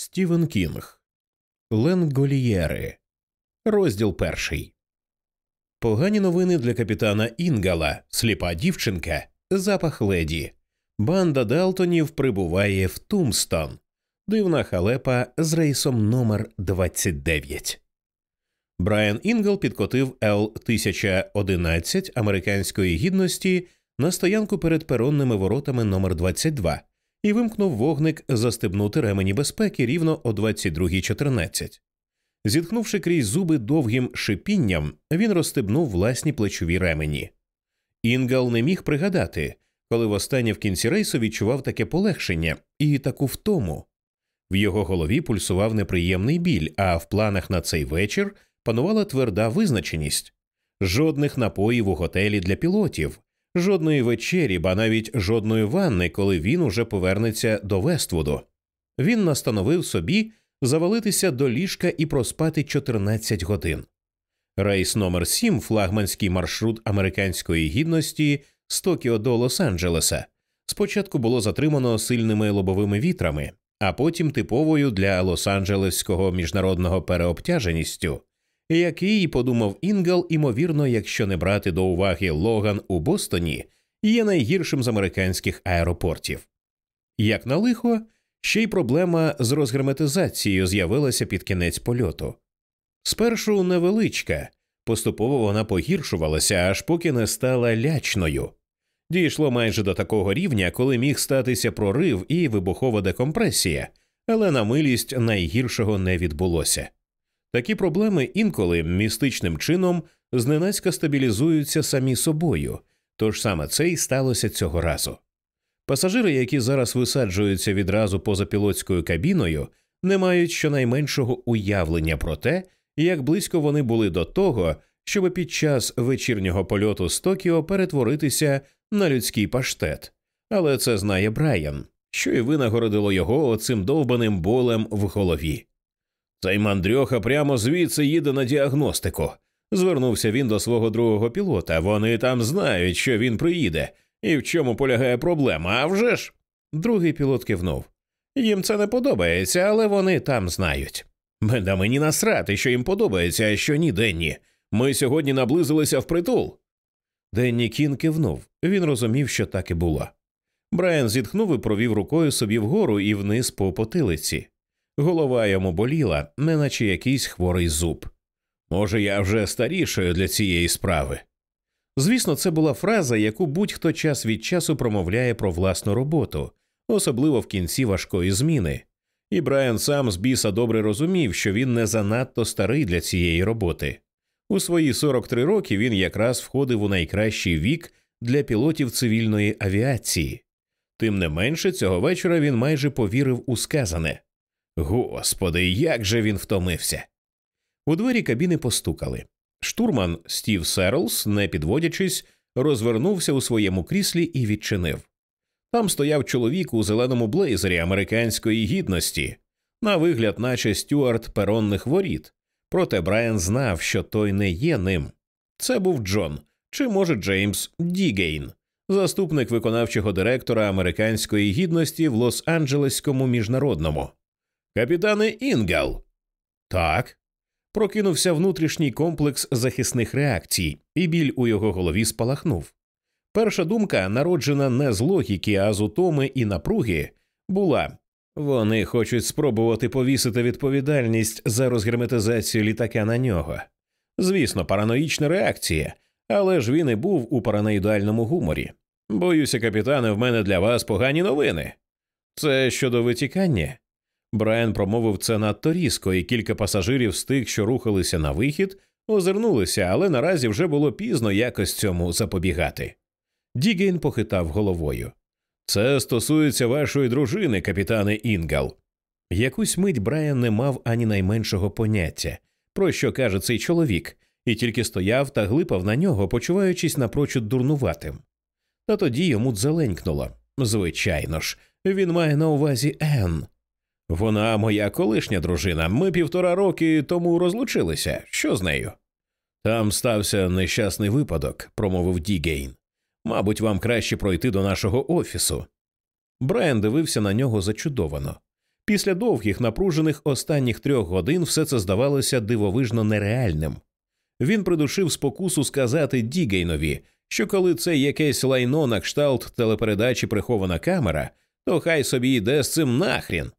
Стівен Кінг Ленгольєри. Розділ перший. Погані новини для капітана Інгла, сліпа дівчинка, запах леді. Банда Далтонів прибуває в Тумстон. Дивна халепа з рейсом номер 29 Брайан Інгл підкотив Л 1011 американської гідності на стоянку перед перонними воротами номер 22 і вимкнув вогник застебнути ремені безпеки рівно о 22.14. Зітхнувши крізь зуби довгим шипінням, він розстебнув власні плечові ремені. Інгал не міг пригадати, коли востаннє в кінці рейсу відчував таке полегшення і таку втому. В його голові пульсував неприємний біль, а в планах на цей вечір панувала тверда визначеність жодних напоїв у готелі для пілотів, жодної вечері, ба навіть жодної ванни, коли він уже повернеться до Вествуду. Він настановив собі завалитися до ліжка і проспати 14 годин. Рейс номер 7 флагманський маршрут американської гідності з Токіо до Лос-Анджелеса, спочатку було затримано сильними лобовими вітрами, а потім типовою для Лос-Анджелеського міжнародного переобтяженістю, який, подумав Інгал, імовірно, якщо не брати до уваги Логан у Бостоні, є найгіршим з американських аеропортів. Як на лихо, ще й проблема з розгерметизацією з'явилася під кінець польоту. Спершу невеличка, поступово вона погіршувалася, аж поки не стала лячною. Дійшло майже до такого рівня, коли міг статися прорив і вибухова декомпресія, але на милість найгіршого не відбулося. Такі проблеми інколи містичним чином зненацька стабілізуються самі собою, тож саме це й сталося цього разу. Пасажири, які зараз висаджуються відразу поза пілотською кабіною, не мають щонайменшого уявлення про те, як близько вони були до того, щоб під час вечірнього польоту з Токіо перетворитися на людський паштет. Але це знає Брайан, що і винагородило його оцим довбаним болем в голові. Цей мандрьоха прямо звідси їде на діагностику. Звернувся він до свого другого пілота. Вони там знають, що він приїде, і в чому полягає проблема, а вже ж. Другий пілот кивнув. Їм це не подобається, але вони там знають. Да мені насрати, що їм подобається, а що ні, Денні. Ми сьогодні наблизилися в притул. Денні Кін кивнув. Він розумів, що так і було. Брайан зітхнув і провів рукою собі вгору і вниз по потилиці. Голова йому боліла, неначе якийсь хворий зуб. Може, я вже старішою для цієї справи. Звісно, це була фраза, яку будь-хто час від часу промовляє про власну роботу, особливо в кінці важкої зміни. І Брайан сам з біса добре розумів, що він не занадто старий для цієї роботи. У свої 43 роки він якраз входив у найкращий вік для пілотів цивільної авіації. Тим не менше, цього вечора він майже повірив у сказане. Господи, як же він втомився. У двері кабіни постукали. Штурман Стів Серлс, не підводячись, розвернувся у своєму кріслі і відчинив. Там стояв чоловік у зеленому блейзері американської гідності, на вигляд, наче стюарт перонних воріт. Проте Брайан знав, що той не є ним. Це був Джон, чи може Джеймс Дігейн, заступник виконавчого директора американської гідності в Лос-Анджелеському міжнародному. Капітане Інгал. Так. Прокинувся внутрішній комплекс захисних реакцій, і біль у його голові спалахнув. Перша думка, народжена не з логіки, а з утоми і напруги, була вони хочуть спробувати повісити відповідальність за розгерметизацію літака на нього. Звісно, параноїчна реакція, але ж він і був у параноїдальному гуморі. Боюся, капітане, в мене для вас погані новини. Це щодо витікання. Брайан промовив це надто різко, і кілька пасажирів з тих, що рухалися на вихід, озирнулися, але наразі вже було пізно якось цьому запобігати. Дігейн похитав головою. Це стосується вашої дружини, капітане Інгал. Якусь мить Брайан не мав ані найменшого поняття, про що каже цей чоловік, і тільки стояв та глипав на нього, почуваючись напрочуд дурнуватим. Та тоді йому дзеленькнуло. Звичайно ж, він має на увазі Енн. Вона моя колишня дружина. Ми півтора роки тому розлучилися. Що з нею? Там стався нещасний випадок, промовив Дігейн. Мабуть, вам краще пройти до нашого офісу. Брайан дивився на нього зачудовано. Після довгих напружених останніх трьох годин все це здавалося дивовижно нереальним. Він придушив спокусу сказати Дігейнові, що коли це якесь лайно на кшталт телепередачі прихована камера, то хай собі йде з цим нахрін.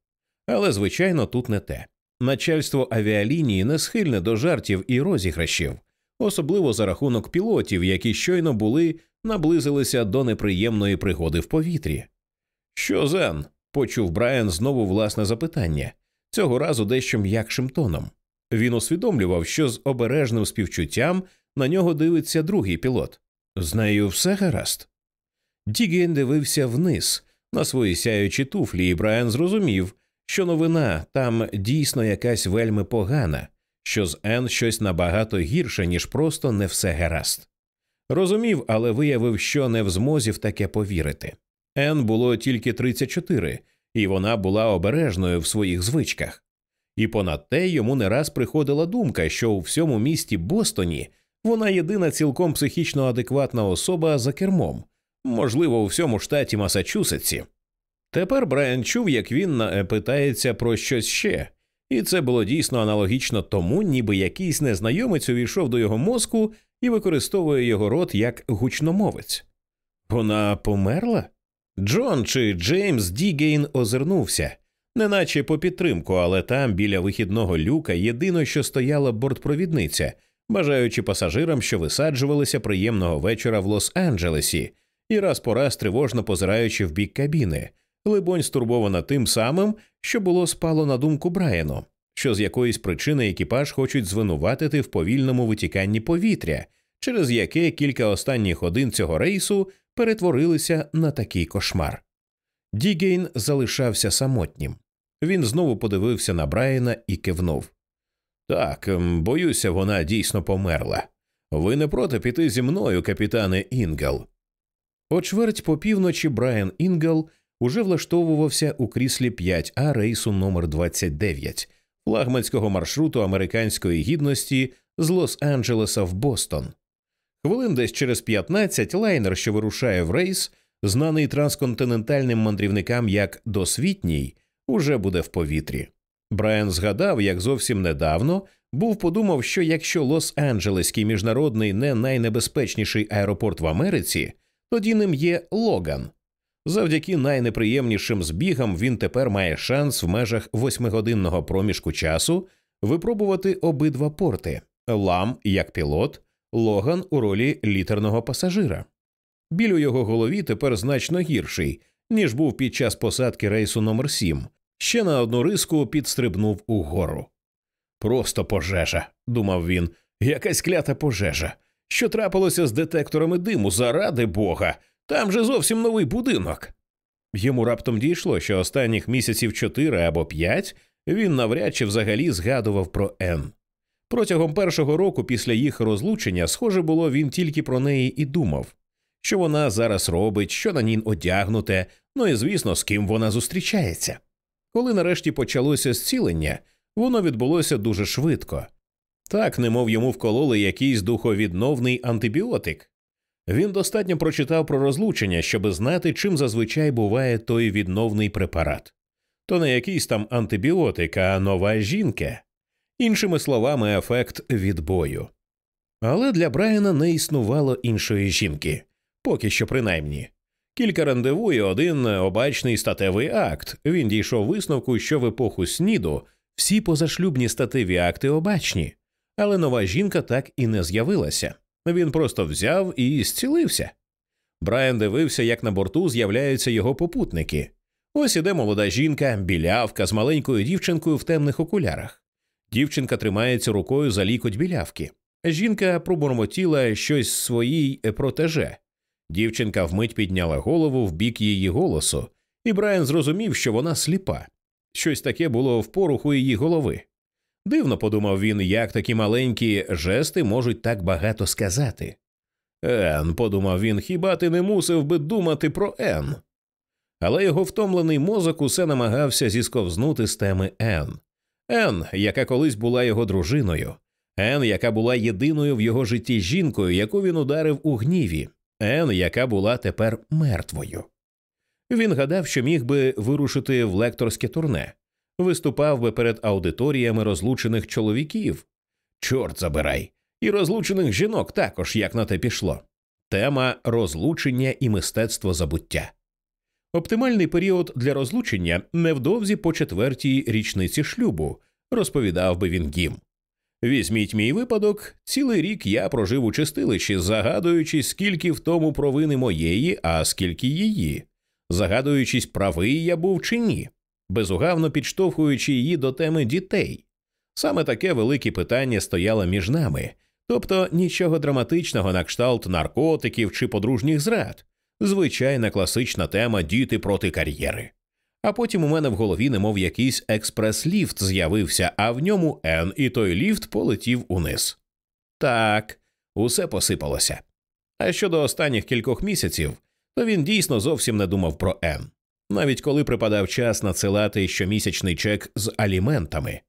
Але, звичайно, тут не те. Начальство авіалінії не схильне до жартів і розіграшів, особливо за рахунок пілотів, які щойно були наблизилися до неприємної пригоди в повітрі. Що зен? почув Брайан знову власне запитання, цього разу дещо м'якшим тоном. Він усвідомлював, що з обережним співчуттям на нього дивиться другий пілот. З нею все гаразд. Діген дивився вниз на свої сяючі туфлі, і Брайан зрозумів, що новина там дійсно якась вельми погана, що з Ен щось набагато гірше, ніж просто не все гаразд. Розумів, але виявив, що не в змозі в таке повірити. Ен було тільки 34, і вона була обережною в своїх звичках. І понад те йому не раз приходила думка, що у всьому місті Бостоні вона єдина цілком психічно адекватна особа за кермом, можливо, у всьому штаті Масачусетсі. Тепер Брайан чув, як він питається про щось ще, і це було дійсно аналогічно тому, ніби якийсь незнайомець увійшов до його мозку і використовує його рот як гучномовець. Вона померла? Джон чи Джеймс Дігейн озирнувся, неначе по підтримку, але там, біля вихідного люка, єдино, що стояла бортпровідниця, бажаючи пасажирам, що висаджувалися приємного вечора в Лос-Анджелесі, і раз по раз тривожно позираючи в бік кабіни, либонь стурбована тим самим, що було спало на думку Брайану, що з якоїсь причини екіпаж хочуть звинуватити в повільному витіканні повітря, через яке кілька останніх годин цього рейсу перетворилися на такий кошмар. Дігейн залишався самотнім. Він знову подивився на Брайана і кивнув. Так, ем, боюся, вона дійсно померла. Ви не проти піти зі мною, капітане Інгле. О чверть по півночі Брайан Інгел уже влаштовувався у кріслі 5А рейсу номер 29 флагманського маршруту американської гідності з Лос-Анджелеса в Бостон. Хвилин десь через 15 лайнер, що вирушає в рейс, знаний трансконтинентальним мандрівникам як досвітній, уже буде в повітрі. Брайан згадав, як зовсім недавно був подумав, що якщо Лос-Анджелеський міжнародний не найнебезпечніший аеропорт в Америці, тоді ним є Логан. Завдяки найнеприємнішим збігам він тепер має шанс в межах восьмигодинного проміжку часу випробувати обидва порти лам як пілот, Логан у ролі літерного пасажира. Біль у його голові тепер значно гірший, ніж був під час посадки рейсу номер 7 ще на одну риску підстрибнув угору. Просто пожежа, думав він, якась клята пожежа. Що трапилося з детекторами диму, заради бога, там же зовсім новий будинок. Йому раптом дійшло, що останніх місяців чотири або п'ять він навряд чи взагалі згадував про Ен. Протягом першого року після їх розлучення, схоже було, він тільки про неї і думав, що вона зараз робить, що на ній одягнуте, ну і звісно, з ким вона зустрічається. Коли нарешті почалося зцілення, воно відбулося дуже швидко. Так, немов йому вкололи якийсь духовідновний антибіотик. Він достатньо прочитав про розлучення, щоб знати, чим зазвичай буває той відновний препарат. То не якийсь там антибіотик, а нова жінка, іншими словами, ефект відбою. Але для Брайана не існувало іншої жінки, поки що принаймні. Кілька рандеву і один обачний статевий акт. Він дійшов висновку, що в епоху сніду всі позашлюбні статеві акти обачні, але нова жінка так і не з'явилася. Він просто взяв і зцілився. Брайан дивився, як на борту з'являються його попутники. Ось іде молода жінка, білявка з маленькою дівчинкою в темних окулярах. Дівчинка тримається рукою за лікоть білявки. Жінка пробурмотіла щось своїй протеже. Дівчинка вмить підняла голову в бік її голосу, і Брайан зрозумів, що вона сліпа. Щось таке було в поруху її голови. Дивно подумав він, як такі маленькі жести можуть так багато сказати. Ен, подумав він, хіба ти не мусив би думати про Ен? Але його втомлений мозок усе намагався зісковзнути з теми Ен. Ен, яка колись була його дружиною, Ен, яка була єдиною в його житті жінкою, яку він ударив у гніві, Ен, яка була тепер мертвою. Він гадав, що міг би вирушити в лекторське турне, виступав би перед аудиторіями розлучених чоловіків. Чорт забирай, і розлучених жінок також як на те пішло. Тема розлучення і мистецтво забуття. Оптимальний період для розлучення невдовзі по четвертій річниці шлюбу, розповідав би він гім. Візьміть мій випадок, цілий рік я прожив у чистилищі, загадуючи, скільки в тому провини моєї, а скільки її, загадуючись, правий я був чи ні, безугавно підштовхуючи її до теми дітей. Саме таке велике питання стояло між нами, тобто нічого драматичного на кшталт наркотиків чи подружніх зрад, звичайна класична тема діти проти кар'єри. А потім у мене в голові, немов якийсь експрес-ліфт з'явився, а в ньому Н, і той ліфт полетів униз. Так, усе посипалося. А щодо останніх кількох місяців, то він дійсно зовсім не думав про Н. Навіть коли припадав час надсилати щомісячний чек з аліментами.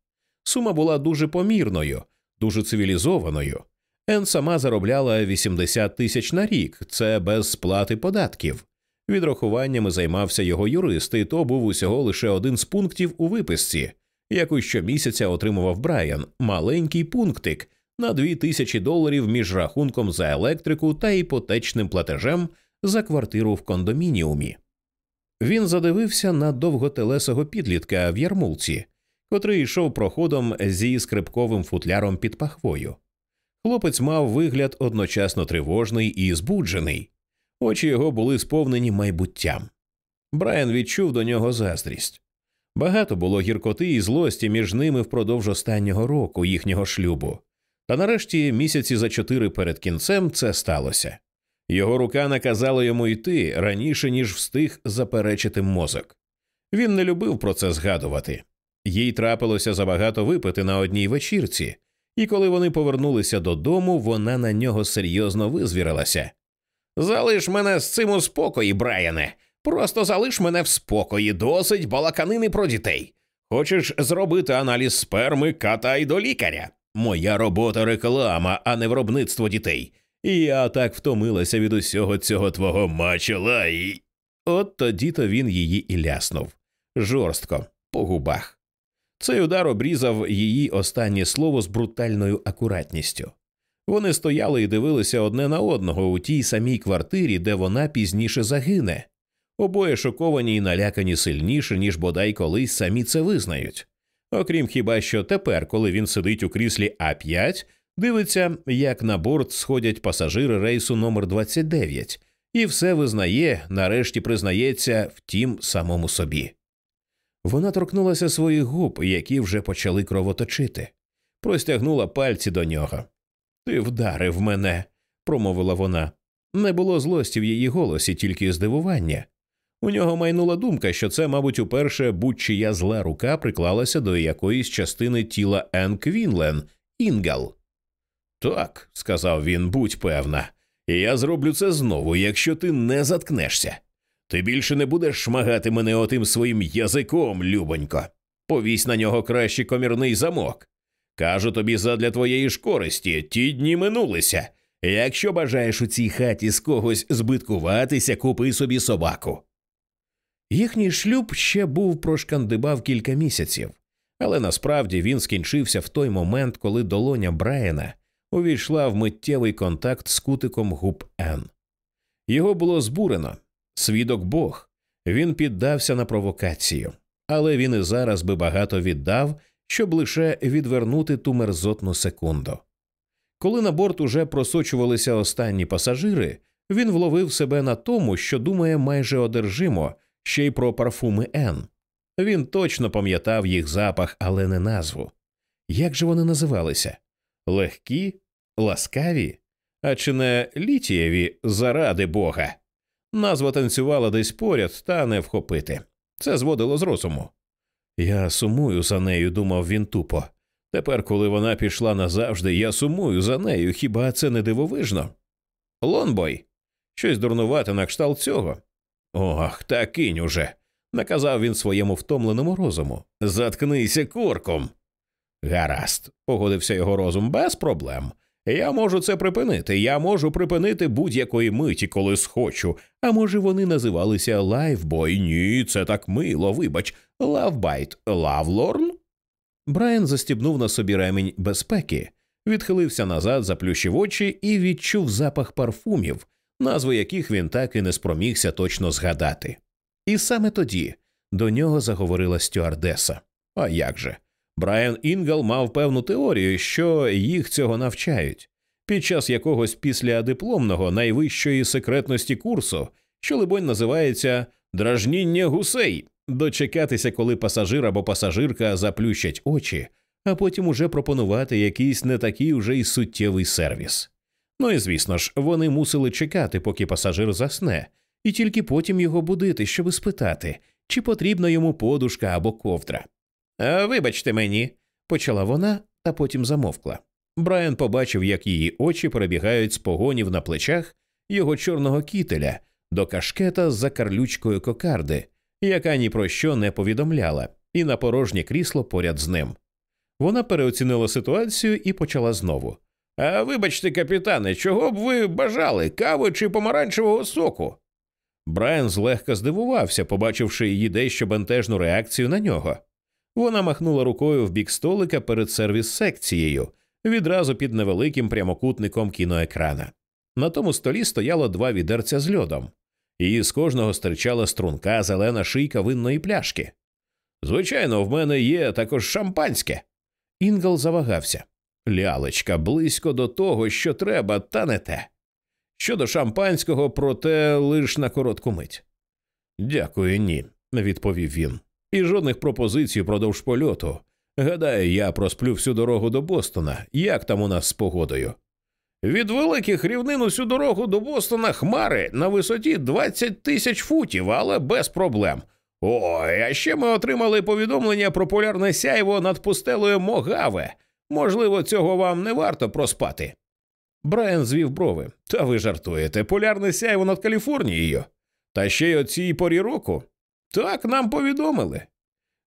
Сума була дуже помірною, дуже цивілізованою. Ен сама заробляла 80 тисяч на рік, це без сплати податків. Відрахуваннями займався його юрист, і то був усього лише один з пунктів у виписці, яку щомісяця отримував Брайан, маленький пунктик на 2 тисячі доларів між рахунком за електрику та іпотечним платежем за квартиру в кондомініумі. Він задивився на довготелесого підлітка в ярмулці, котрий йшов проходом зі скрипковим футляром під пахвою. Хлопець мав вигляд одночасно тривожний і збуджений, очі його були сповнені майбуттям. Брайан відчув до нього заздрість. Багато було гіркоти і злості між ними впродовж останнього року їхнього шлюбу, та нарешті місяці за чотири перед кінцем це сталося. Його рука наказала йому йти раніше, ніж встиг заперечити мозок. Він не любив про це згадувати. Їй трапилося забагато випити на одній вечірці, і коли вони повернулися додому, вона на нього серйозно визвірилася. Залиш мене з цим у спокої, Брайане. Просто залиш мене в спокої, досить балаканини про дітей. Хочеш зробити аналіз сперми, катай до лікаря. Моя робота реклама, а не виробництво дітей. І я так втомилася від усього цього твого мачела і. От тоді то він її і ляснув жорстко, по губах. Цей удар обрізав її останнє слово з брутальною акуратністю. Вони стояли і дивилися одне на одного у тій самій квартирі, де вона пізніше загине. Обоє шоковані і налякані сильніше, ніж бодай колись самі це визнають. Окрім хіба що тепер, коли він сидить у кріслі А 5 дивиться, як на борт сходять пасажири рейсу номер 29 і все визнає, нарешті признається в тім самому собі. Вона торкнулася своїх губ, які вже почали кровоточити, простягнула пальці до нього. Ти вдарив мене, промовила вона. Не було злості в її голосі, тільки здивування. У нього майнула думка, що це, мабуть, уперше будь-чия зла рука приклалася до якоїсь частини тіла Ен Квінлен, Інгал. Так, сказав він, будь певна, і я зроблю це знову, якщо ти не заткнешся. Ти більше не будеш шмагати мене отим своїм язиком, любонько. Повісь на нього краще комірний замок. Кажу тобі задля твоєї ж користі, ті дні минулися. Якщо бажаєш у цій хаті з когось збиткуватися, купи собі собаку. Їхній шлюб ще був прошкандибав кілька місяців, але насправді він скінчився в той момент, коли долоня Брайана увійшла в миттєвий контакт з кутиком губ Н. Його було збурено, свідок Бог. Він піддався на провокацію, але він і зараз би багато віддав, щоб лише відвернути ту мерзотну секунду. Коли на борт уже просочувалися останні пасажири, він вловив себе на тому, що думає майже одержимо ще й про парфуми Н. Він точно пам'ятав їх запах, але не назву. Як же вони називалися? Легкі, ласкаві, а чи не літієві заради Бога? Назва танцювала десь поряд, та не вхопити. Це зводило з розуму. Я сумую за нею, думав він тупо. Тепер, коли вона пішла назавжди, я сумую за нею, хіба це не дивовижно? Lawnboy, щось дурнувате на кшталт цього. Ох, та кинь уже, наказав він своєму втомленому розуму. Заткнися корком. Гаразд, погодився його розум без проблем. Я можу це припинити. Я можу припинити будь-якої миті, коли схочу. А може, вони називалися Lifebuoy? Ні, це таке мило, вибач, Lovebite Lovelorn? Брайан застібнув на собі ремінь безпеки, відхилився назад, заплющив очі і відчув запах парфумів, назви яких він так і не спромігся точно згадати. І саме тоді до нього заговорила стюардеса. А як же? Брайан Інгал мав певну теорію, що їх цього навчають. Під час якогось післядипломного найвищої секретності курсу, що, либонь, називається дражніння гусей, дочекатися, коли пасажир або пасажирка заплющать очі, а потім уже пропонувати якийсь не такий уже й суттєвий сервіс. Ну і звісно ж, вони мусили чекати, поки пасажир засне, і тільки потім його будити, щоб спитати, чи потрібна йому подушка або ковдра. «Е, Вибачте мені, почала вона, а потім замовкла. Брайан побачив, як її очі перебігають з погонів на плечах його чорного кітеля до кашкета з закарлючкою кокарди, яка ні про що не повідомляла, і на порожнє крісло поряд з ним. Вона переоцінила ситуацію і почала знову. А вибачте, капітане, чого б ви бажали кави чи помаранчевого соку? Брайан злегка здивувався, побачивши її дещо бентежну реакцію на нього. Вона махнула рукою в бік столика перед сервіс секцією, відразу під невеликим прямокутником кіноекрана. На тому столі стояло два відерця з льодом, і з кожного стирчала струнка зелена шийка винної пляшки. Звичайно, в мене є також шампанське. Інгал завагався. Лялечка близько до того, що треба, та не те. Щодо шампанського, проте лиш на коротку мить. Дякую, ні, відповів він. І жодних пропозицій продовж польоту. Гадаю, я просплю всю дорогу до Бостона. Як там у нас з погодою? Від великих рівнин усю дорогу до Бостона хмари на висоті 20 тисяч футів, але без проблем. Ой, а ще ми отримали повідомлення про полярне сяйво над пустелою Могаве. Можливо, цього вам не варто проспати. Брайан звів брови. Та ви жартуєте, полярне сяйво над Каліфорнією. Та ще й о цій порі року. Так нам повідомили.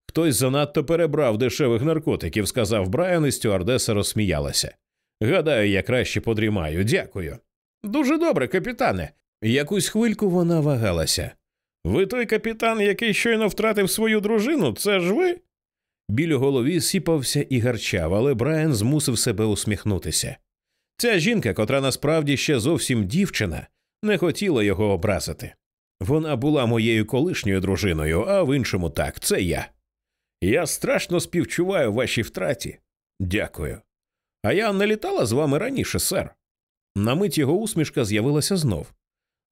Хтось занадто перебрав дешевих наркотиків, сказав Брайан, і стюардеса розсміялася. Гадаю, я краще подрімаю, дякую. Дуже добре, капітане. Якусь хвильку вона вагалася. Ви той капітан, який щойно втратив свою дружину, це ж ви? Біль у голові сіпався і гарчав, але Брайан змусив себе усміхнутися. Ця жінка, котра насправді ще зовсім дівчина, не хотіла його образити. Вона була моєю колишньою дружиною, а в іншому так, це я. Я страшно співчуваю вашій втраті. Дякую. А я не літала з вами раніше, сер. На мить його усмішка з'явилася знов.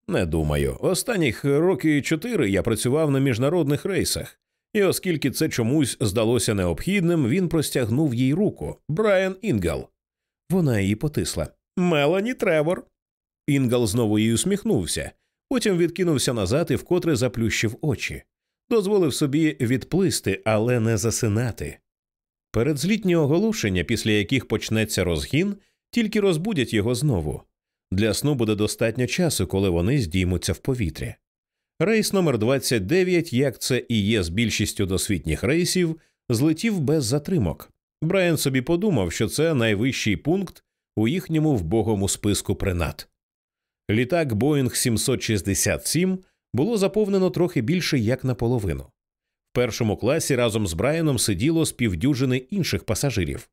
Не думаю. Останніх роки чотири я працював на міжнародних рейсах, і оскільки це чомусь здалося необхідним, він простягнув їй руку Брайан Інгал. Вона її потисла. Мелані Тревор. Інгал знову їй усміхнувся, потім відкинувся назад і вкотре заплющив очі, дозволив собі відплисти, але не засинати. Передзлітні оголошення, після яких почнеться розгін, тільки розбудять його знову. Для сну буде достатньо часу, коли вони здіймуться в повітря. Рейс номер 29, як це і є з більшістю досвітніх рейсів, злетів без затримок. Брайан собі подумав, що це найвищий пункт у їхньому вбогому списку принад. Літак Боїнг 767 було заповнено трохи більше як наполовину. В першому класі разом з Брайаном сиділо з півдюжини інших пасажирів.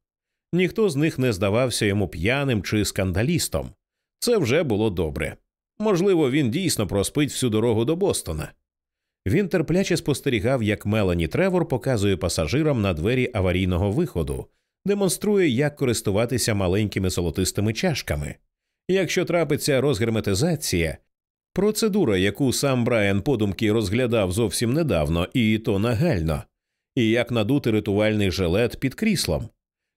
Ніхто з них не здавався йому п'яним чи скандалістом. Це вже було добре. Можливо, він дійсно проспить всю дорогу до Бостона. Він терпляче спостерігав, як Мелані Тревор показує пасажирам на двері аварійного виходу, демонструє, як користуватися маленькими золотистими чашками. Якщо трапиться розгерметизація, процедура, яку сам Брайан подумки розглядав зовсім недавно, і то нагально, і як надути ритуальний жилет під кріслом.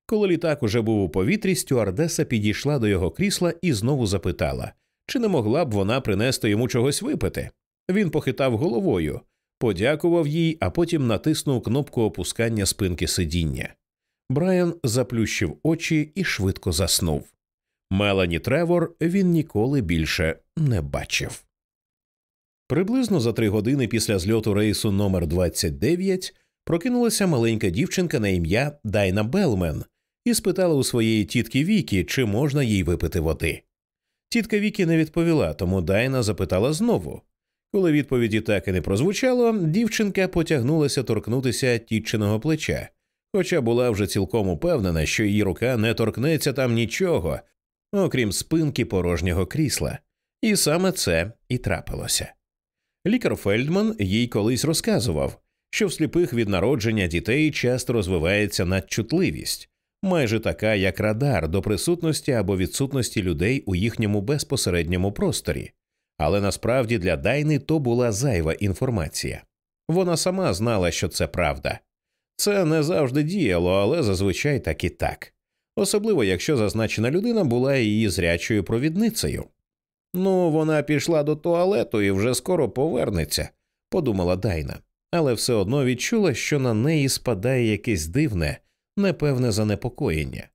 Коли літак уже був у повітрі, стюардеса підійшла до його крісла і знову запитала, чи не могла б вона принести йому чогось випити. Він похитав головою, подякував їй, а потім натиснув кнопку опускання спинки сидіння. Брайан заплющив очі і швидко заснув. Мелані Тревор він ніколи більше не бачив. Приблизно за три години після зльоту рейсу номер 29 прокинулася маленька дівчинка на ім'я Дайна Белмен і спитала у своєї тітки Вікі, чи можна їй випити води. Тітка Вікі не відповіла, тому Дайна запитала знову Коли відповіді так і не прозвучало, дівчинка потягнулася торкнутися тітчиного плеча, хоча була вже цілком упевнена, що її рука не торкнеться там нічого, окрім спинки порожнього крісла, і саме це і трапилося. Лікар Фельдман їй колись розказував, що в сліпих від народження дітей часто розвивається надчутливість, майже така, як радар до присутності або відсутності людей у їхньому безпосередньому просторі, але насправді для Дайни то була зайва інформація. Вона сама знала, що це правда. Це не завжди діяло, але зазвичай так і так, особливо якщо зазначена людина була її зрячою провідницею. Ну, вона пішла до туалету і вже скоро повернеться, подумала Дайна, але все одно відчула, що на неї спадає якесь дивне, непевне занепокоєння.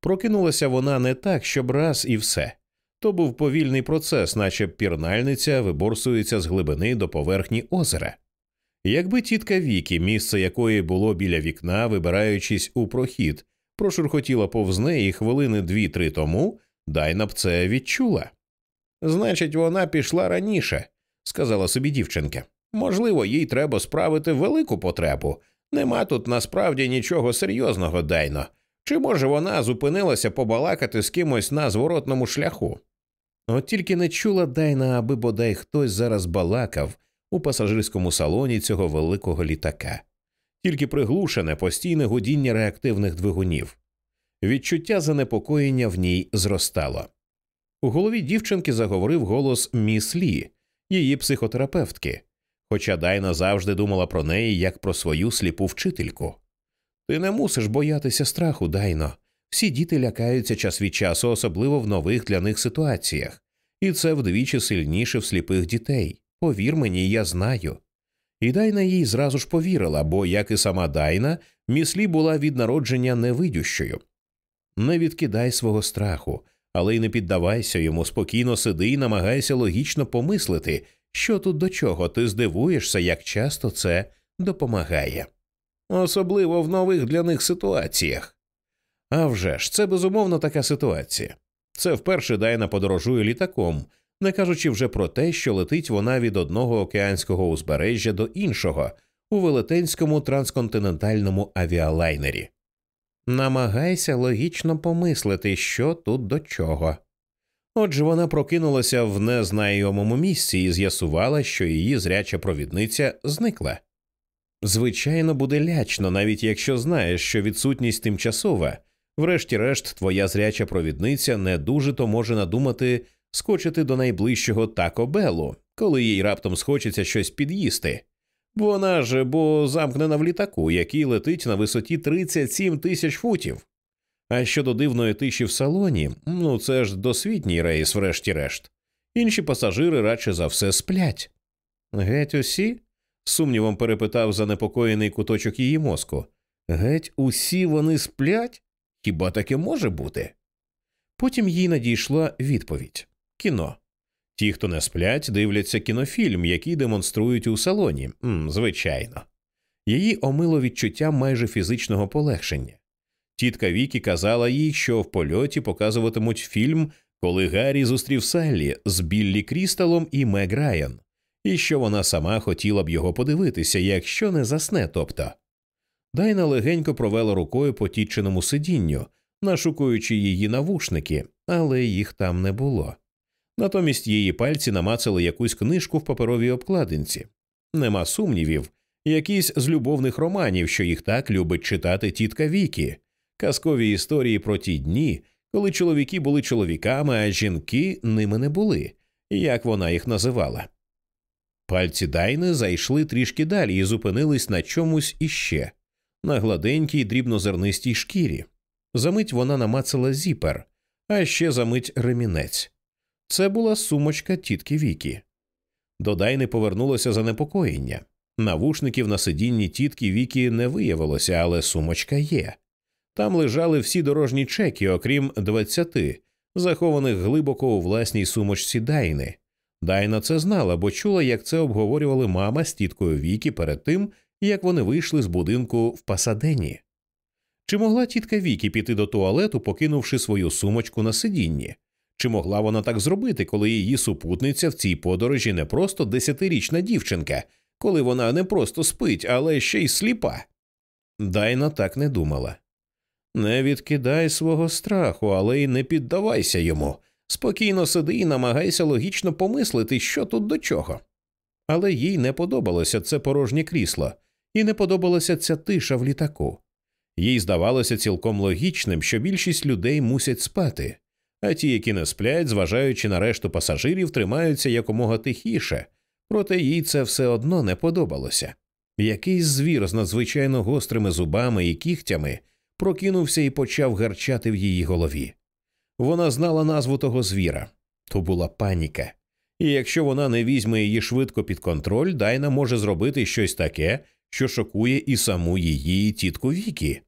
Прокинулася вона не так, щоб раз і все. То був повільний процес, наче пірнальниця виборсується з глибини до поверхні озера. Якби тітка Вікі, місце якої було біля вікна, вибираючись у прохід, прошурхотіла повз неї хвилини дві-три тому, Дайна б це відчула. Значить, вона пішла раніше, сказала собі дівчинка. Можливо, їй треба справити велику потребу. Нема тут насправді нічого серйозного, дайно. Чи може вона зупинилася побалакати з кимось на зворотному шляху? От тільки не чула Дайна, аби бодай хтось зараз балакав у пасажирському салоні цього великого літака, тільки приглушене постійне гудіння реактивних двигунів. Відчуття занепокоєння в ній зростало. У голові дівчинки заговорив голос міс Лі, її психотерапевтки, хоча Дайна завжди думала про неї як про свою сліпу вчительку. Ти не мусиш боятися страху, Дайно. Всі діти лякаються час від часу, особливо в нових для них ситуаціях, і це вдвічі сильніше в сліпих дітей. Повір мені, я знаю. І Дайна їй зразу ж повірила, бо, як і сама Дайна, міслі була від народження невидющою. Не відкидай свого страху, але й не піддавайся йому, спокійно сиди і намагайся логічно помислити, що тут до чого ти здивуєшся, як часто це допомагає. Особливо в нових для них ситуаціях. А вже ж, це безумовно така ситуація. Це вперше Дайна подорожує літаком, не кажучи вже про те, що летить вона від одного океанського узбережжя до іншого у велетенському трансконтинентальному авіалайнері. Намагайся логічно помислити, що тут до чого. Отже, вона прокинулася в незнайомому місці і з'ясувала, що її зряча провідниця зникла. Звичайно, буде лячно, навіть якщо знаєш, що відсутність тимчасова, врешті-решт, твоя зряча провідниця не дуже то може надумати скочити до найближчого такобелу, коли їй раптом схочеться щось під'їсти. Вона ж бо замкнена в літаку, який летить на висоті 37 тисяч футів. А щодо дивної тиші в салоні, ну це ж досвітній рейс, врешті-решт. Інші пасажири радше за все сплять. Геть усі? сумнівом перепитав занепокоєний куточок її мозку. Геть усі вони сплять? Хіба таке може бути? Потім їй надійшла відповідь кіно. Ті, хто не сплять, дивляться кінофільм, який демонструють у салоні, М, звичайно. Її омило відчуття майже фізичного полегшення. Тітка Вікі казала їй, що в польоті показуватимуть фільм, коли Гаррі зустрів Саллі з Біллі Крісталом і Мег Райан, і що вона сама хотіла б його подивитися, якщо не засне, тобто. Дайна легенько провела рукою по тітчиному сидінню, нашукуючи її навушники, але їх там не було. Натомість її пальці намацали якусь книжку в паперовій обкладинці. Нема сумнівів, якісь з любовних романів, що їх так любить читати тітка Вікі, казкові історії про ті дні, коли чоловіки були чоловіками, а жінки ними не були, як вона їх називала. Пальці Дайни зайшли трішки далі і зупинились на чомусь іще, на гладенькій дрібнозернистій шкірі. Замить вона намацала зіпер, а ще замить ремінець. Це була сумочка тітки Вікі. До Дайни повернулося занепокоєння. Навушників на сидінні тітки Вікі не виявилося, але сумочка є. Там лежали всі дорожні чеки, окрім двадцяти, захованих глибоко у власній сумочці Дайни. Дайна це знала, бо чула, як це обговорювали мама з тіткою Вікі перед тим, як вони вийшли з будинку в Пасадені. Чи могла тітка Вікі піти до туалету, покинувши свою сумочку на сидінні? Чи могла вона так зробити, коли її супутниця в цій подорожі не просто десятирічна дівчинка, коли вона не просто спить, але ще й сліпа? Дайна так не думала. Не відкидай свого страху, але й не піддавайся йому. Спокійно сиди і намагайся логічно помислити, що тут до чого. Але їй не подобалося це порожнє крісло, і не подобалася ця тиша в літаку. Їй здавалося цілком логічним, що більшість людей мусять спати, а ті, які не сплять, зважаючи на решту пасажирів, тримаються якомога тихіше, проте їй це все одно не подобалося. Якийсь звір з надзвичайно гострими зубами і кігтями прокинувся і почав гарчати в її голові. Вона знала назву того звіра то була паніка. І якщо вона не візьме її швидко під контроль, Дайна може зробити щось таке, що шокує і саму її тітку Вікі.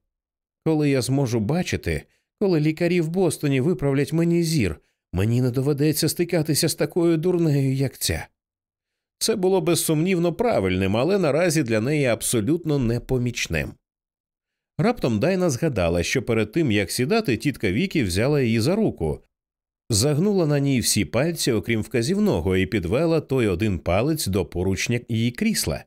Коли я зможу бачити, коли лікарі в Бостоні виправлять мені зір, мені не доведеться стикатися з такою дурнею, як ця. Це було безсумнівно правильним, але наразі для неї абсолютно непомічним. Раптом Дайна згадала, що перед тим як сідати, тітка Вікі взяла її за руку, загнула на ній всі пальці, окрім вказівного, і підвела той один палець до поручня її крісла.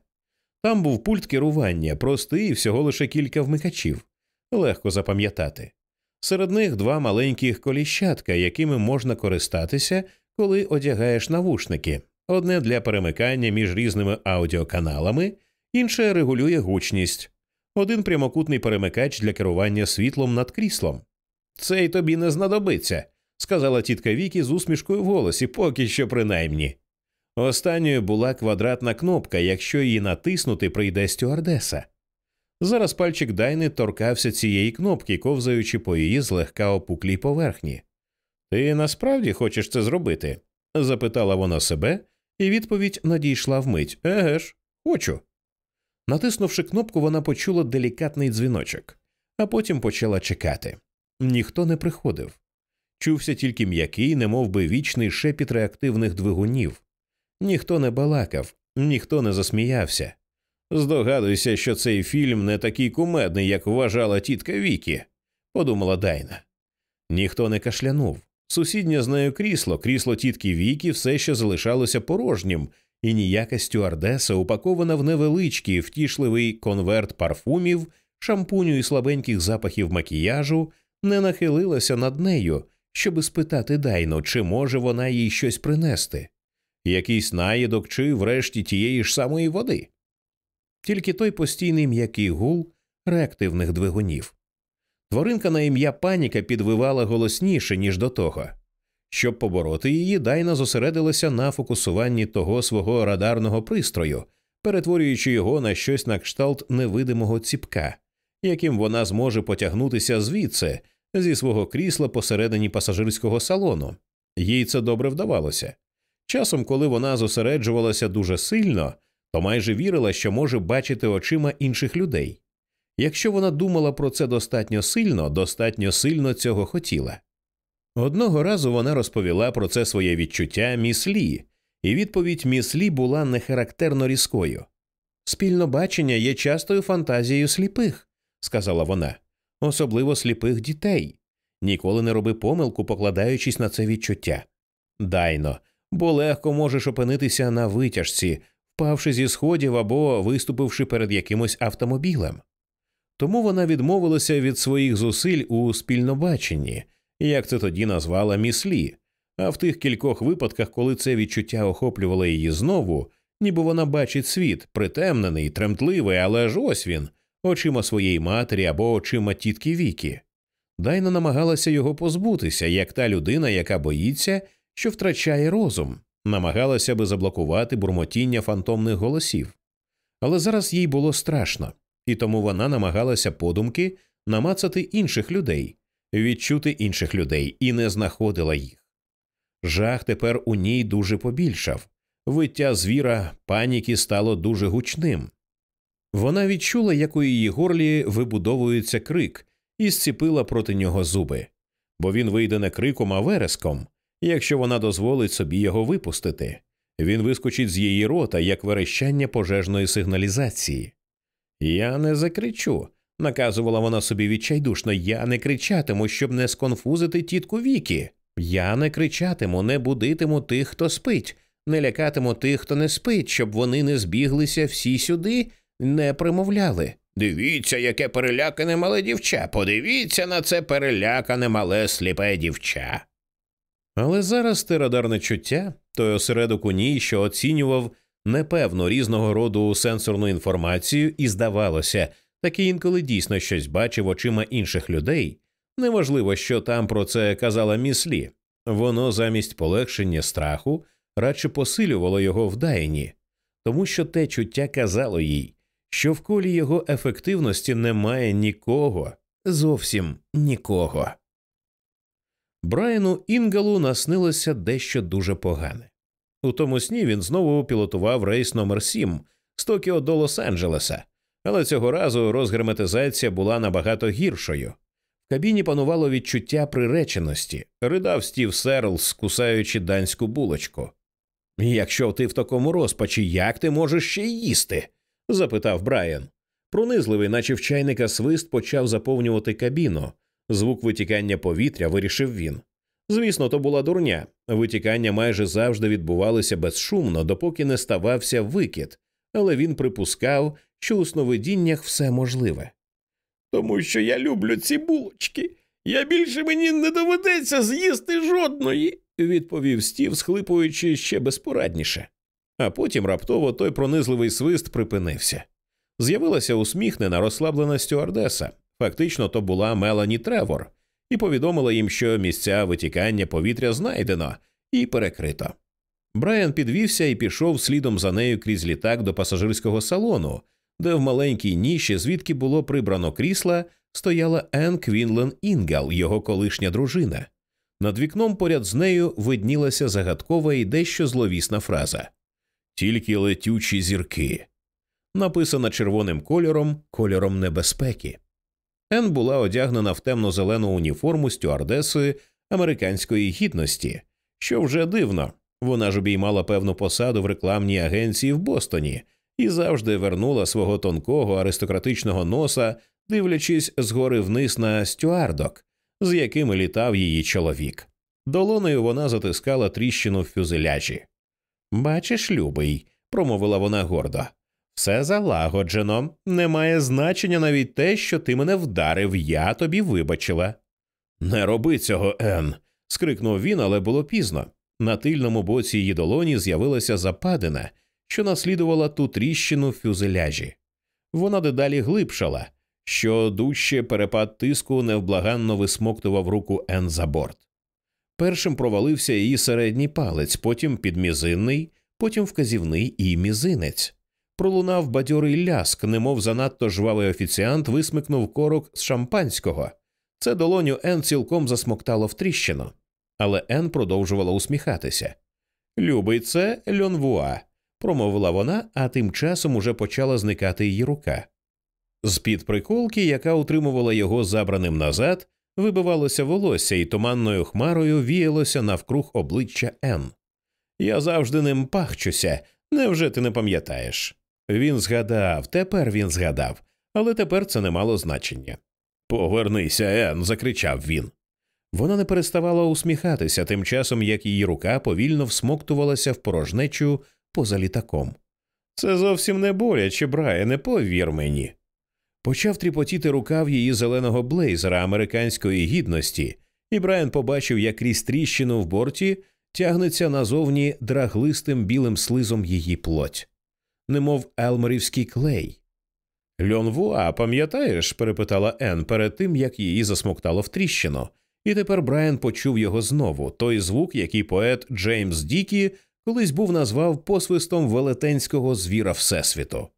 Там був пульт керування, простий і всього лише кілька вмикачів, легко запам'ятати. Серед них два маленьких коліщатка, якими можна користатися, коли одягаєш навушники одне для перемикання між різними аудіоканалами, інше регулює гучність, один прямокутний перемикач для керування світлом над кріслом. Цей тобі не знадобиться, сказала тітка Вікі з усмішкою в голосі, поки що принаймні. Останньою була квадратна кнопка, якщо її натиснути, прийде стюардеса. Зараз пальчик Дайни торкався цієї кнопки, ковзаючи по її злегка опуклій поверхні. Ти насправді хочеш це зробити? запитала вона себе, і відповідь надійшла вмить. Еге ж, хочу. Натиснувши кнопку, вона почула делікатний дзвіночок, а потім почала чекати. Ніхто не приходив. Чувся тільки м'який, немов би вічний шепіт реактивних двигунів. Ніхто не балакав, ніхто не засміявся. Здогадуйся, що цей фільм не такий кумедний, як вважала тітка Вікі, подумала Дайна. Ніхто не кашлянув. Сусіднє з нею крісло, крісло тітки Вікі все ще залишалося порожнім, і ніяка стюардеса, упакована в невеличкий втішливий конверт парфумів, шампуню і слабеньких запахів макіяжу, не нахилилася над нею, щоби спитати Дайну, чи може вона їй щось принести, якийсь наїдок чи, врешті, тієї ж самої води. Тільки той постійний м'який гул реактивних двигунів. Тваринка на ім'я паніка підвивала голосніше, ніж до того. Щоб побороти її, Дайна зосередилася на фокусуванні того свого радарного пристрою, перетворюючи його на щось на кшталт невидимого ціпка, яким вона зможе потягнутися звідси зі свого крісла посередині пасажирського салону. Їй це добре вдавалося. Часом, коли вона зосереджувалася дуже сильно, то майже вірила, що може бачити очима інших людей. Якщо вона думала про це достатньо сильно, достатньо сильно цього хотіла. Одного разу вона розповіла про це своє відчуття міс Лі, і відповідь міс Лі була нехарактерно різкою. Спільно бачення є частою фантазією сліпих, сказала вона, особливо сліпих дітей. Ніколи не роби помилку, покладаючись на це відчуття. Дайно, бо легко можеш опинитися на витяжці, впавши зі сходів або виступивши перед якимось автомобілем. Тому вона відмовилася від своїх зусиль у спільнобаченні, як це тоді назвала міслі. А в тих кількох випадках, коли це відчуття охоплювало її знову, ніби вона бачить світ, притемнений, тремтливий, але ж ось він, очима своєї матері або очима тітки Вікі. Дайна намагалася його позбутися, як та людина, яка боїться, що втрачає розум, намагалася би заблокувати бурмотіння фантомних голосів. Але зараз їй було страшно, і тому вона намагалася подумки намацати інших людей, відчути інших людей і не знаходила їх. Жах тепер у ній дуже побільшав, виття звіра, паніки стало дуже гучним. Вона відчула, як у її горлі вибудовується крик, і зціпила проти нього зуби, бо він вийде не криком, а вереском, якщо вона дозволить собі його випустити. Він вискочить з її рота як верещання пожежної сигналізації. Я не закричу, наказувала вона собі відчайдушно, я не кричатиму, щоб не сконфузити тітку Вікі. Я не кричатиму, не будитиму тих, хто спить, не лякатиму тих, хто не спить, щоб вони не збіглися всі сюди, не примовляли. Дивіться, яке перелякане мале дівча. Подивіться на це перелякане мале сліпе дівча. Але зараз те радарне чуття, той осередок у ній, що оцінював непевну різного роду сенсорну інформацію, і здавалося, таки інколи дійсно щось бачив очима інших людей. Неважливо, що там про це казала міслі, воно замість полегшення страху радше посилювало його в Дайні, тому що те чуття казало їй, що в колі його ефективності немає нікого, зовсім нікого. Брайану Інгалу наснилося дещо дуже погане. У тому сні він знову пілотував рейс номер 7 з Токіо до Лос-Анджелеса, але цього разу розгерметизація була набагато гіршою. В кабіні панувало відчуття приреченості, ридав стів Серлс, кусаючи данську булочку. Якщо ти в такому розпачі, як ти можеш ще їсти? запитав Брайан. Пронизливий, наче в чайника свист, почав заповнювати кабіну. Звук витікання повітря вирішив він. Звісно, то була дурня. Витікання майже завжди відбувалися безшумно, допоки не ставався викид, але він припускав, що у сновидіннях все можливе. Тому що я люблю ці булочки. Я більше мені не доведеться з'їсти жодної, відповів стів, схлипуючи ще безпорадніше. А потім раптово той пронизливий свист припинився. З'явилася усміхнена, розслаблена стюардеса. Фактично, то була Мелані Тревор, і повідомила їм, що місця витікання повітря знайдено і перекрито. Брайан підвівся і пішов слідом за нею крізь літак до пасажирського салону, де в маленькій ніші, звідки було прибрано крісла, стояла Енн Квінлен Інгал, його колишня дружина. Над вікном поряд з нею виднілася загадкова і дещо зловісна фраза Тільки летючі зірки, написана червоним кольором, кольором небезпеки. Ен була одягнена в темно-зелену уніформу стюардеси американської гідності, що вже дивно. Вона ж обіймала певну посаду в рекламній агенції в Бостоні і завжди вернула свого тонкого аристократичного носа, дивлячись згори вниз на стюардок, з якими літав її чоловік. Долоною вона затискала тріщину в фюзеляжі. Бачиш, любий, промовила вона гордо. Все залагоджено, немає значення навіть те, що ти мене вдарив, я тобі вибачила. Не роби цього, Ен. скрикнув він, але було пізно. На тильному боці її долоні з'явилася западина, що наслідувала ту тріщину в фюзеляжі. Вона дедалі глибшала, що дужче перепад тиску невблаганно висмоктував руку Ен за борт. Першим провалився її середній палець, потім підмізинний, потім вказівний і мізинець. Пролунав бадьорий ляск, немов занадто жвавий офіціант висмикнув корок з шампанського. Це долоню Ен цілком засмоктало в тріщину. Але Ен продовжувала усміхатися. Любий, це льонвуа, промовила вона, а тим часом уже почала зникати її рука. З під приколки, яка утримувала його забраним назад, вибивалося волосся і туманною хмарою віялося навкруг обличчя Ен. Я завжди ним пахчуся. Невже ти не пам'ятаєш? Він згадав, тепер він згадав, але тепер це не мало значення. Повернися, Ен, закричав він. Вона не переставала усміхатися тим часом, як її рука повільно всмоктувалася в порожнечу поза літаком. Це зовсім не боляче, Брайане, повір мені. Почав тріпотіти рукав її зеленого блейзера американської гідності, і Брайан побачив, як крізь тріщину в борті тягнеться назовні драглистим білим слизом її плоть, немов елмерівський клей. Льонвуа, пам'ятаєш? перепитала Ен перед тим, як її засмоктало в тріщину, і тепер Брайан почув його знову той звук, який поет Джеймс Дікі колись був назвав посвистом велетенського звіра Всесвіту.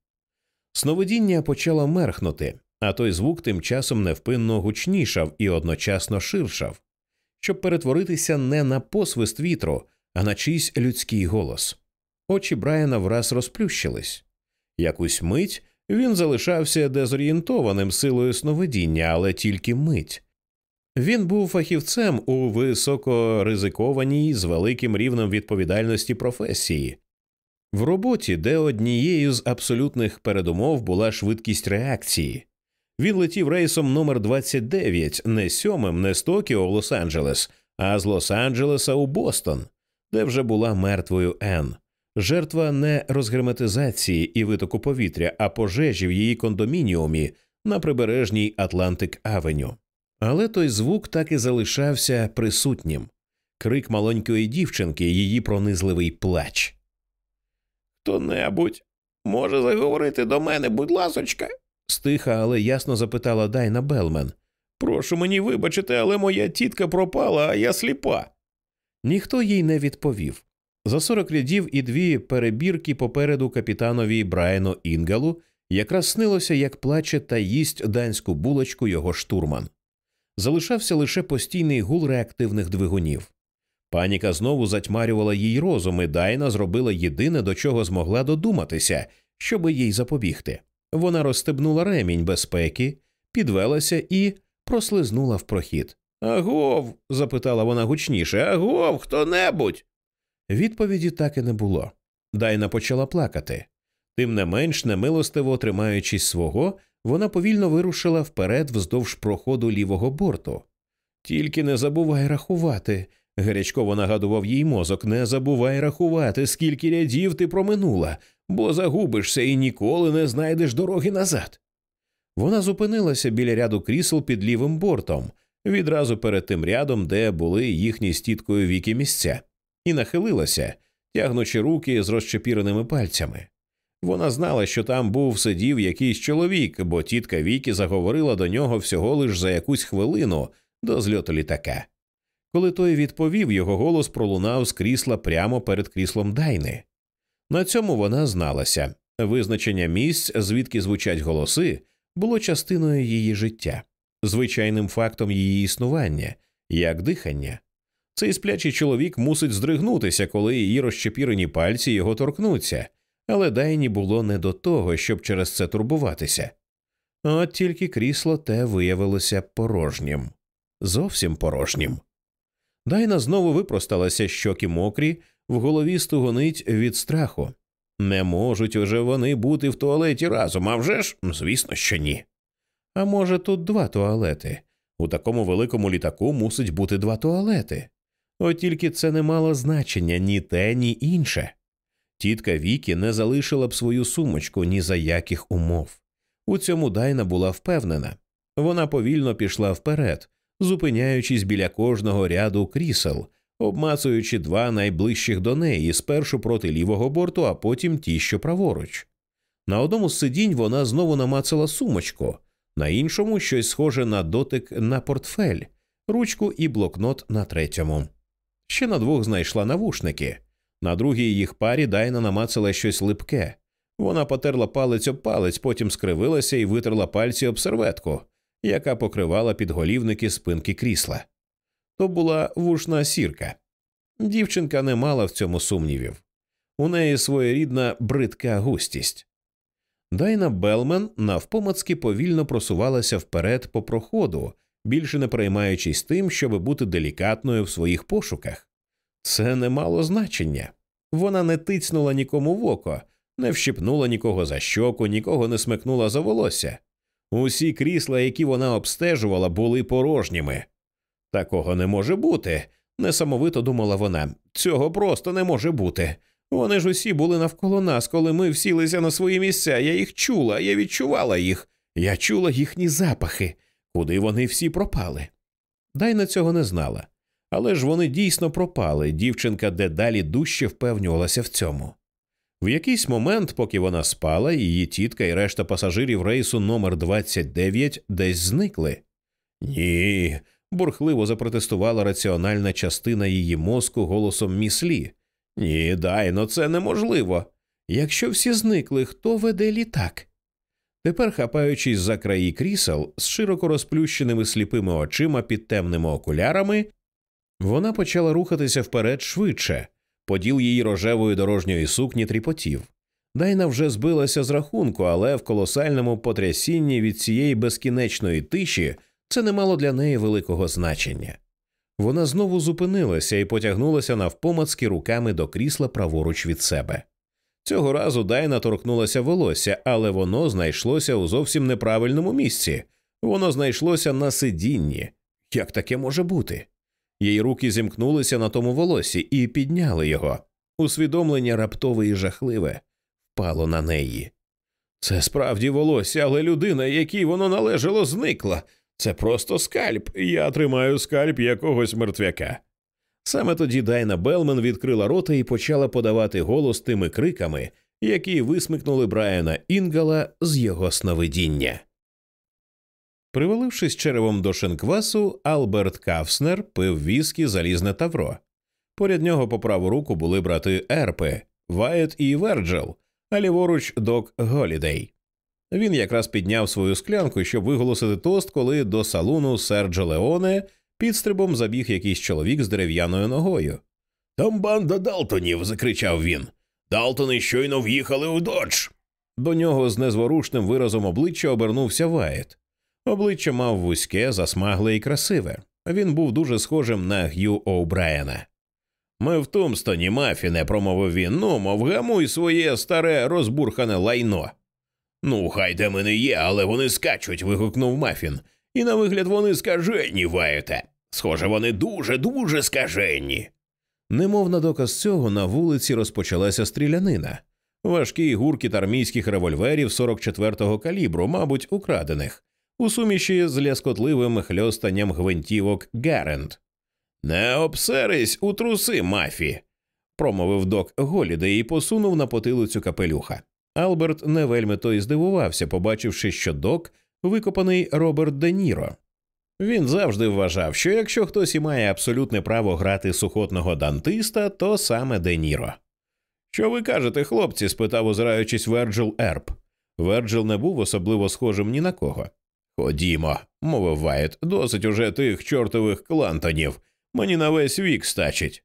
Сновидіння почало мерхнути, а той звук тим часом невпинно гучнішав і одночасно ширшав, щоб перетворитися не на посвист вітру, а на чийсь людський голос. Очі Брайана враз розплющились. Якусь мить він залишався дезорієнтованим силою сновидіння, але тільки мить. Він був фахівцем у високоризикованій з великим рівнем відповідальності професії, в роботі, де однією з абсолютних передумов була швидкість реакції. Він летів рейсом номер 29 не сьомим, не з Токіо в Лос-Анджелес, а з Лос-Анджелеса у Бостон, де вже була мертвою Енн. Жертва не розгерметизації і витоку повітря, а пожежі в її кондомініумі на прибережній Атлантик Авеню. Але той звук так і залишався присутнім крик маленької дівчинки, її пронизливий плач. Хто небудь може заговорити до мене, будь ласочка? стиха, але ясно запитала Дайна Белмен. Прошу мені вибачити, але моя тітка пропала, а я сліпа. Ніхто їй не відповів. За сорок рядів і дві перебірки попереду капітанові Брайану Інгалу якраз снилося, як плаче та їсть данську булочку його штурман. Залишався лише постійний гул реактивних двигунів. Паніка знову затьмарювала їй розум, і Дайна зробила єдине, до чого змогла додуматися, щоби їй запобігти. Вона розстебнула ремінь безпеки, підвелася і прослизнула в прохід. Агов. запитала вона гучніше. Агов, хто небудь. Відповіді так і не було. Дайна почала плакати. Тим не менш, немилостиво тримаючись свого, вона повільно вирушила вперед вздовж проходу лівого борту. Тільки не забувай рахувати. Гарячково нагадував їй мозок, не забувай рахувати, скільки рядів ти проминула, бо загубишся і ніколи не знайдеш дороги назад. Вона зупинилася біля ряду крісел під лівим бортом, відразу перед тим рядом, де були їхні з тіткою віки місця, і нахилилася, тягнучи руки з розчепіреними пальцями. Вона знала, що там був сидів якийсь чоловік, бо тітка Вікі заговорила до нього всього лиш за якусь хвилину до зльоту літака. Коли той відповів, його голос пролунав з крісла прямо перед кріслом Дайни. На цьому вона зналася визначення місць, звідки звучать голоси, було частиною її життя, звичайним фактом її існування, як дихання. Цей сплячий чоловік мусить здригнутися, коли її розчепірені пальці його торкнуться, але Дайні було не до того, щоб через це турбуватися. От тільки крісло те виявилося порожнім, зовсім порожнім. Дайна знову випросталася щоки мокрі, в голові стугонить від страху. Не можуть уже вони бути в туалеті разом, а вже ж, звісно, що ні. А може, тут два туалети. У такому великому літаку мусить бути два туалети. От тільки це не мало значення ні те, ні інше. Тітка Вікі не залишила б свою сумочку ні за яких умов. У цьому Дайна була впевнена. Вона повільно пішла вперед, зупиняючись біля кожного ряду крісел, обмацуючи два найближчих до неї спершу проти лівого борту, а потім ті, що праворуч. На одному з сидінь вона знову намацала сумочку, на іншому щось схоже на дотик на портфель, ручку і блокнот на третьому. Ще на двох знайшла навушники. На другій їх парі Дайна намацала щось липке. Вона потерла палець об палець, потім скривилася і витерла пальці об серветку, яка покривала підголівники спинки крісла. То була вушна сірка. Дівчинка не мала в цьому сумнівів. У неї своєрідна бридка густість. Дайна Белмен навпомацьки повільно просувалася вперед по проходу, більше не переймаючись тим, щоб бути делікатною в своїх пошуках. Це не мало значення. Вона не тицнула нікому в око, не вщипнула нікого за щоку, нікого не смикнула за волосся. Усі крісла, які вона обстежувала, були порожніми. Такого не може бути, несамовито думала вона. Цього просто не може бути. Вони ж усі були навколо нас, коли ми всілися на свої місця. Я їх чула, я відчувала їх, я чула їхні запахи, куди вони всі пропали. Дайна цього не знала. Але ж вони дійсно пропали. Дівчинка дедалі дужче впевнювалася в цьому. В якийсь момент, поки вона спала, її тітка і решта пасажирів рейсу номер 29 десь зникли. Ні, бурхливо запротестувала раціональна частина її мозку голосом міслі. Ні, дайно, це неможливо. Якщо всі зникли, хто веде літак? Тепер, хапаючись за краї крісел з широко розплющеними сліпими очима під темними окулярами, вона почала рухатися вперед швидше, поділ її рожевої дорожньої сукні тріпотів. Дайна вже збилася з рахунку, але в колосальному потрясінні від цієї безкінечної тиші це не мало для неї великого значення. Вона знову зупинилася і потягнулася навпомацки руками до крісла праворуч від себе. Цього разу Дайна торкнулася волосся, але воно знайшлося у зовсім неправильному місці. Воно знайшлося на сидінні. Як таке може бути? Її руки зімкнулися на тому волосі і підняли його. Усвідомлення раптове і жахливе впало на неї. Це справді волосся, але людина, якій воно належало, зникла. Це просто скальп. Я тримаю скальп якогось мертвяка. Саме тоді Дайна Белмен відкрила рота і почала подавати голос тими криками, які висмикнули Брайана Інгла з його сновидіння. Привалившись черевом до шинквасу, Алберт Кавснер пив віскі залізне тавро. Поряд нього по праву руку були брати Ерпи, Вайет і Верджел, а ліворуч док Голідей. Він якраз підняв свою склянку, щоб виголосити тост, коли до салуну Серджо Леоне підстрибом забіг якийсь чоловік з дерев'яною ногою. Там банда Далтонів. закричав він. Далтони щойно в'їхали у додж. До нього з незворушним виразом обличчя обернувся Вайет. Обличчя мав вузьке, засмагле і красиве. Він був дуже схожим на Г'ю О'Брайена. Ми в Тумстоні, мафіне, промовив він. Ну, мов гамуй своє старе розбурхане лайно. Ну, хай де мене є, але вони скачуть. вигукнув мафін. І на вигляд вони скажені, Ваєте. Схоже, вони дуже, дуже скажені. Немов на доказ цього на вулиці розпочалася стрілянина. Важкий гуркіт армійських револьверів 44-го калібру, мабуть, украдених, у суміші з ляскотливим хльостанням гвинтівок Гарент. Не обсерись у труси мафі, промовив док Голіде і посунув на потилицю капелюха. Алберт не вельми то й здивувався, побачивши, що док викопаний Роберт Де Ніро. Він завжди вважав, що якщо хтось і має абсолютне право грати сухотного дантиста, то саме Де Ніро. Що ви кажете, хлопці? спитав, озираючись Верджил Ерп. Верджил не був особливо схожим ні на кого. Ходімо, мовив Ваєт, досить уже тих чортових Клантонів. Мені на весь вік стачить.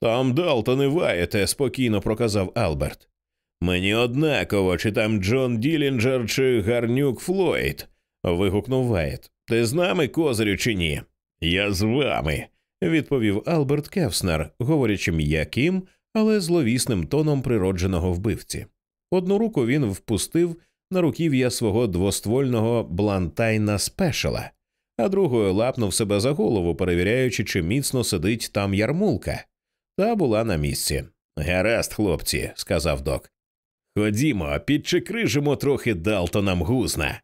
Там Далтони Ваєте, спокійно проказав Алберт. Мені однаково, чи там Джон Ділінджер, чи Гарнюк Флойд. вигукнув Вайт. Ти з нами, козирю, чи ні? Я з вами, відповів Алберт Кевснер, говорячи м'яким, але зловісним тоном природженого вбивці. Одну руку він опустив на руків'я свого двоствольного бантлайна спешала, а другою лапнув себе за голову, перевіряючи, чи міцно сидить там ярмулка. Та була на місці. Гаразд, хлопці, сказав док. Ходімо, підчекрижимо трохи Далтонам гузна.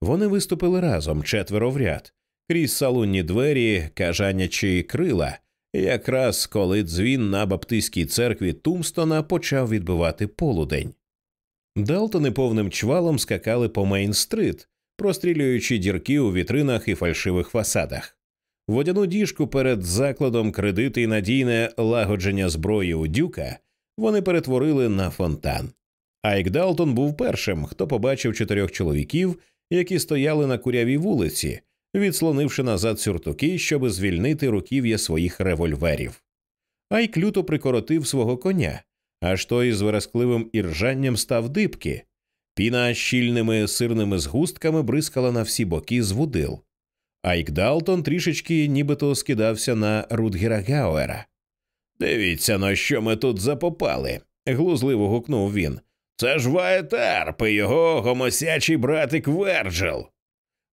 Вони виступили разом четверо в ряд, крізь салунні двері, кажанячі крила, якраз коли дзвін на баптистській церкві Тумстона почав відбивати полудень. Далтони повним чвалом скакали по Мейн-стрит, прострілюючи дірки у вітринах і фальшивих фасадах. Водяну діжку перед закладом кредити і надійне лагодження зброї у дюка вони перетворили на фонтан. Айк Далтон був першим, хто побачив чотирьох чоловіків, які стояли на курявій вулиці, відслонивши назад сюртуки, щоб звільнити руків'я своїх револьверів. Айк люто прикоротив свого коня, аж той з верескливим іржанням став дибки. Піна щільними сирними згустками бризкала на всі боки з вудил. Айк Далтон трішечки нібито скидався на Рудгера Гауера. Дивіться, на що ми тут запопали, глузливо гукнув він. Це ж Ваетарп і його гомосячий братик Верджел.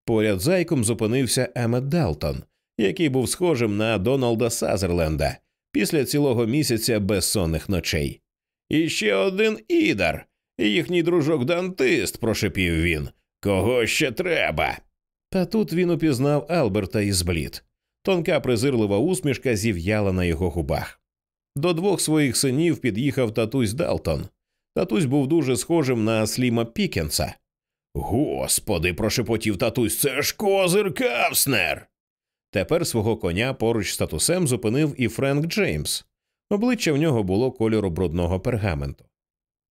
Поряд зайком зупинився Емет Далтон, який був схожим на Доналда Сазерленда після цілого місяця безсонних ночей. І ще один ідар, їхній дружок Дантист, прошепів він. Кого ще треба? Та тут він упізнав Алберта і зблід. Тонка презирлива усмішка зів'яла на його губах. До двох своїх синів під'їхав татусь Далтон. Татусь був дуже схожим на Сліма Пікенса. Господи, прошепотів татусь, це ж козир Кавснер. Тепер свого коня поруч з татусем зупинив і Френк Джеймс. Обличчя в нього було кольору брудного пергаменту.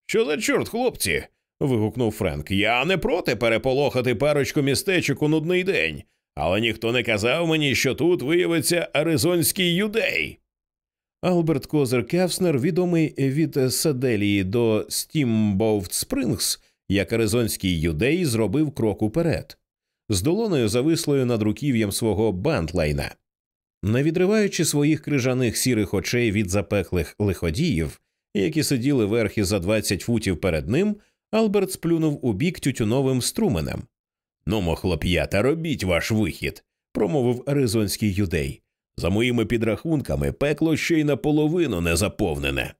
Що за чорт, хлопці? вигукнув Френк. Я не проти переполохати парочку містечок у нудний день, але ніхто не казав мені, що тут виявиться аризонський юдей. Алберт Козер Кевснер, відомий від Седелії до Стімбовт Спрингс, як аризонський юдей, зробив крок уперед, з долоною завислою над руків'ям свого бантлайна. Не відриваючи своїх крижаних сірих очей від запеклих лиходіїв, які сиділи верхи за 20 футів перед ним, Алберт сплюнув у бік тютюновим струменем. Нумо, хлоп'ята, робіть ваш вихід, промовив аризонський юдей. За моїми підрахунками, пекло ще й наполовину не заповнене.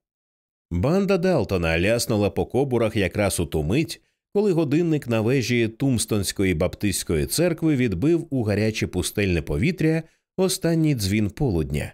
Банда Далтона ляснула по кобурах якраз у ту мить, коли годинник на вежі Тумстонської баптистської церкви відбив у гаряче пустельне повітря останній дзвін полудня.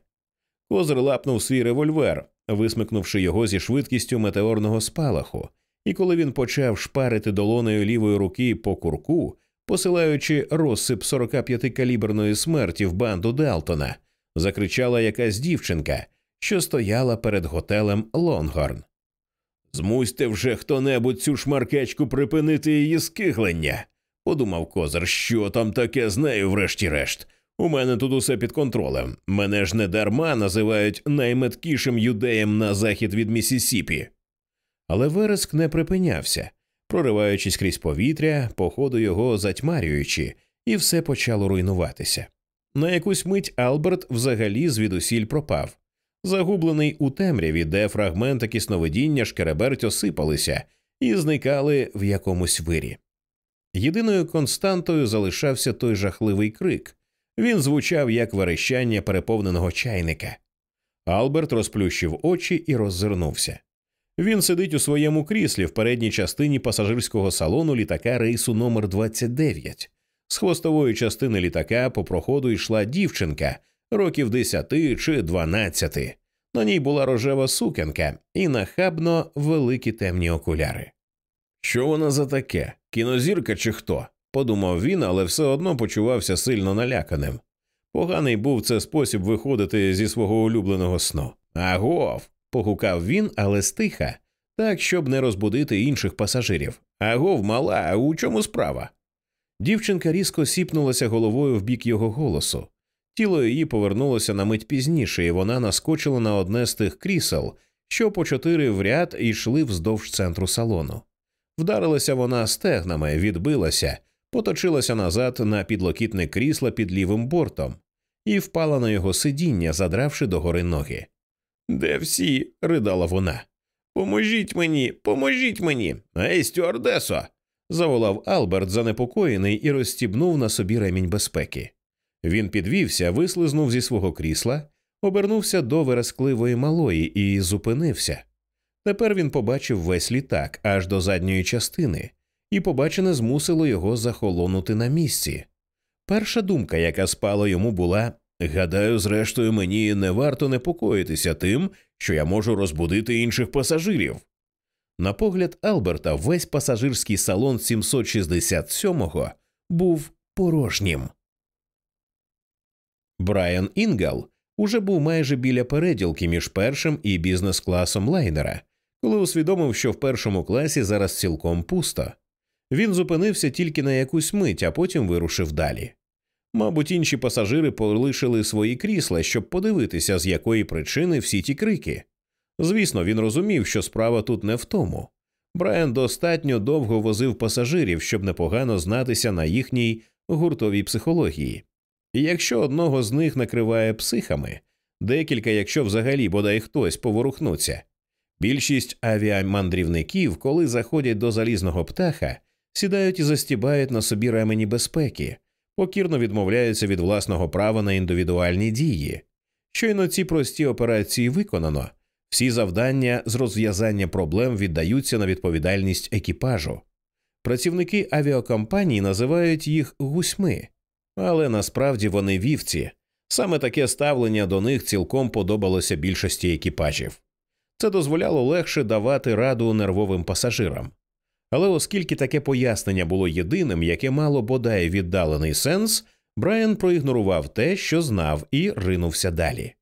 Козир лапнув свій револьвер, висмикнувши його зі швидкістю метеорного спалаху, і коли він почав шпарити долоною лівої руки по курку, посилаючи розсип 45-каліберної смерті в банду Далтона, закричала якась дівчинка, що стояла перед готелем Лонгорн. Змусьте вже хто небудь цю шмаркечку припинити її скиглення, подумав козир, що там таке з нею, врешті-решт. У мене тут усе під контролем. Мене ж не дарма називають найметкішим юдеєм на захід від Місісіпі. Але вереск не припинявся, прориваючись крізь повітря, по ходу його затьмарюючи, і все почало руйнуватися. На якусь мить Алберт взагалі звідусіль пропав, загублений у темряві, де фрагменти кісновидіння шкереберть осипалися і зникали в якомусь вирі. Єдиною константою залишався той жахливий крик. Він звучав як верещання переповненого чайника. Алберт розплющив очі і роззирнувся. Він сидить у своєму кріслі в передній частині пасажирського салону літака рейсу номер 29 З хвостової частини літака по проходу йшла дівчинка років 10 чи 12. На ній була рожева сукенка і нахабно великі темні окуляри. Що вона за таке? Кінозірка чи хто? подумав він, але все одно почувався сильно наляканим. Поганий був це спосіб виходити зі свого улюбленого сну. Агов. погукав він, але стиха, так, щоб не розбудити інших пасажирів. Агов, мала, у чому справа? Дівчинка різко сіпнулася головою в бік його голосу. Тіло її повернулося на мить пізніше, і вона наскочила на одне з тих крісел, що по чотири в ряд йшли вздовж центру салону. Вдарилася вона стегнами, відбилася, поточилася назад на підлокітне крісло під лівим бортом і впала на його сидіння, задравши догори ноги. Де всі? ридала вона. Поможіть мені, поможіть мені. Ей, стюардесо!» – заволав Алберт, занепокоєний, і розстібнув на собі ремінь безпеки. Він підвівся, вислизнув зі свого крісла, обернувся до верескливої малої і зупинився. Тепер він побачив весь літак аж до задньої частини, і побачене змусило його захолонути на місці. Перша думка, яка спала йому, була гадаю, зрештою, мені не варто непокоїтися тим, що я можу розбудити інших пасажирів. На погляд Алберта, весь пасажирський салон 767-го був порожнім. Брайан Інгал уже був майже біля переділки між першим і бізнес класом лайнера, коли усвідомив, що в першому класі зараз цілком пусто. Він зупинився тільки на якусь мить, а потім вирушив далі. Мабуть, інші пасажири полишили свої крісла, щоб подивитися, з якої причини всі ті крики. Звісно, він розумів, що справа тут не в тому. Брайан достатньо довго возив пасажирів, щоб непогано знатися на їхній гуртовій психології. І якщо одного з них накриває психами, декілька, якщо взагалі бодай хтось поворухнуться, більшість авіамандрівників, коли заходять до залізного птаха, сідають і застібають на собі ремені безпеки, покірно відмовляються від власного права на індивідуальні дії. Щойно ці прості операції виконано, всі завдання з розв'язання проблем віддаються на відповідальність екіпажу. Працівники авіакомпаній називають їх гусьми, але насправді вони вівці. Саме таке ставлення до них цілком подобалося більшості екіпажів. Це дозволяло легше давати раду нервовим пасажирам. Але оскільки таке пояснення було єдиним, яке мало бодай віддалений сенс, Брайан проігнорував те, що знав, і ринувся далі.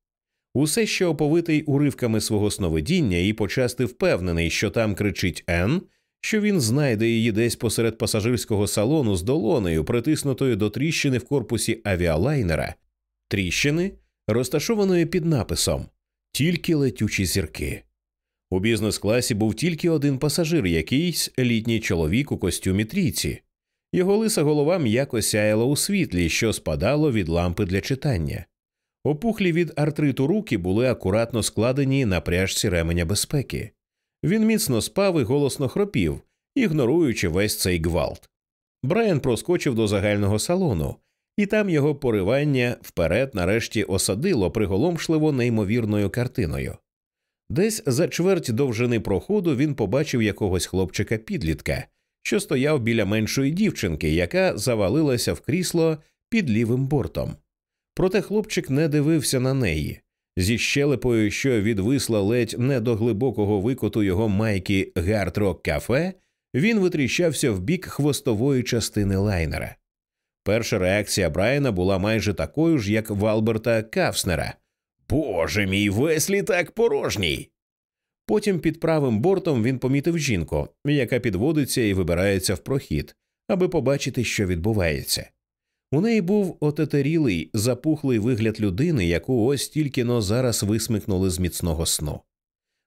Усе ще оповитий уривками свого сновидіння і почасти впевнений, що там кричить Ен, що він знайде її десь посеред пасажирського салону з долонею, притиснутою до тріщини в корпусі авіалайнера, тріщини, розташованої під написом Тільки летючі зірки. У бізнес-класі був тільки один пасажир, якийсь літній чоловік у костюмі трійці. Його лиса голова м'яко сяяла у світлі, що спадало від лампи для читання. Опухлі від артриту руки були акуратно складені на пряжці ременя безпеки. Він міцно спав і голосно хропів, ігноруючи весь цей гвалт. Брайан проскочив до загального салону, і там його поривання вперед нарешті осадило приголомшливо неймовірною картиною. Десь за чверть довжини проходу він побачив якогось хлопчика підлітка, що стояв біля меншої дівчинки, яка завалилася в крісло під лівим бортом. Проте хлопчик не дивився на неї. Зі щелепою, що відвисла ледь не до глибокого викоту його майки гард-рок кафе, він витріщався в бік хвостової частини лайнера. Перша реакція Брайана була майже такою ж, як в Алберта Кавснера. Боже мій, весь літак порожній. Потім під правим бортом він помітив жінку, яка підводиться і вибирається в прохід, аби побачити, що відбувається. У неї був отетерілий, запухлий вигляд людини, яку ось тільки но зараз висмикнули з міцного сну.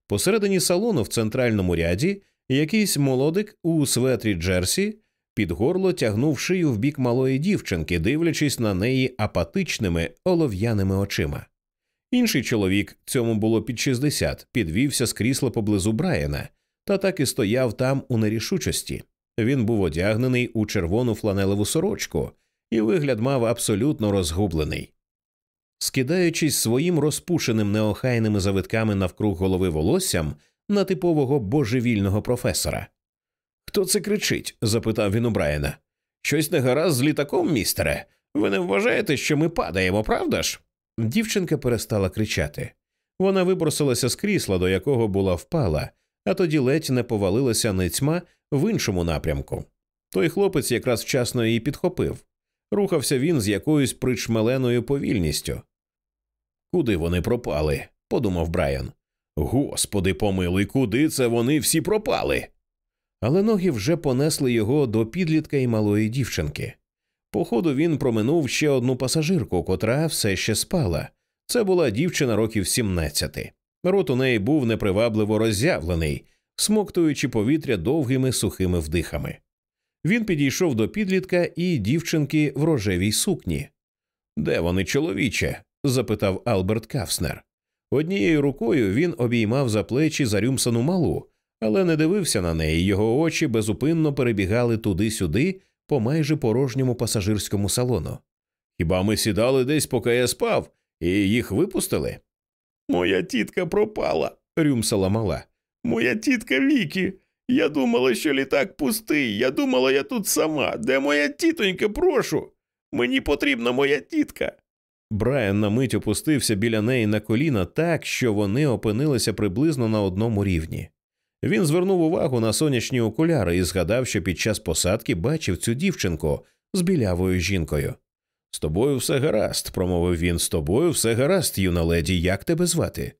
Посередині салону в центральному ряді якийсь молодик у светрі Джерсі під горло тягнув шию в бік малої дівчинки, дивлячись на неї апатичними олов'яними очима. Інший чоловік, цьому було під 60, підвівся з крісла поблизу Брайана та так і стояв там у нерішучості. Він був одягнений у червону фланелеву сорочку, і вигляд мав абсолютно розгублений. Скидаючись своїм розпушеним неохайними завитками навкруг голови волоссям на типового божевільного професора. Хто це кричить? запитав він у Брайана. Щось не гаразд з літаком, містере. Ви не вважаєте, що ми падаємо, правда ж? Дівчинка перестала кричати. Вона вибросилася з крісла, до якого була впала, а тоді ледь не повалилася ницьма в іншому напрямку. Той хлопець якраз вчасно її підхопив. Рухався він з якоюсь причмеленою повільністю. Куди вони пропали? подумав Брайан. Господи помилуй, куди це вони всі пропали? Але ноги вже понесли його до підлітка і малої дівчинки. Походу він проминув ще одну пасажирку, котра все ще спала. Це була дівчина років 17. Рот у неї був непривабливо роззявлений, смоктуючи повітря довгими сухими вдихами. Він підійшов до підлітка і дівчинки в рожевій сукні. Де вони, чоловіче? запитав Алберт Кавснер. Однією рукою він обіймав за плечі зарюмсану малу, але не дивився на неї, його очі безупинно перебігали туди-сюди по майже порожньому пасажирському салону. Хіба ми сідали десь, поки я спав, і їх випустили? Моя тітка пропала, рюмсала мала. Моя тітка Вікі. Я думала, що літак пустий. Я думала, я тут сама. Де моя тітонька, прошу? Мені потрібна моя тітка. Брайан на мить опустився біля неї на коліна так, що вони опинилися приблизно на одному рівні. Він звернув увагу на сонячні окуляри і згадав, що під час посадки бачив цю дівчинку з білявою жінкою. З тобою все гаразд, промовив він. З тобою все гаразд, юна леді, як тебе звати?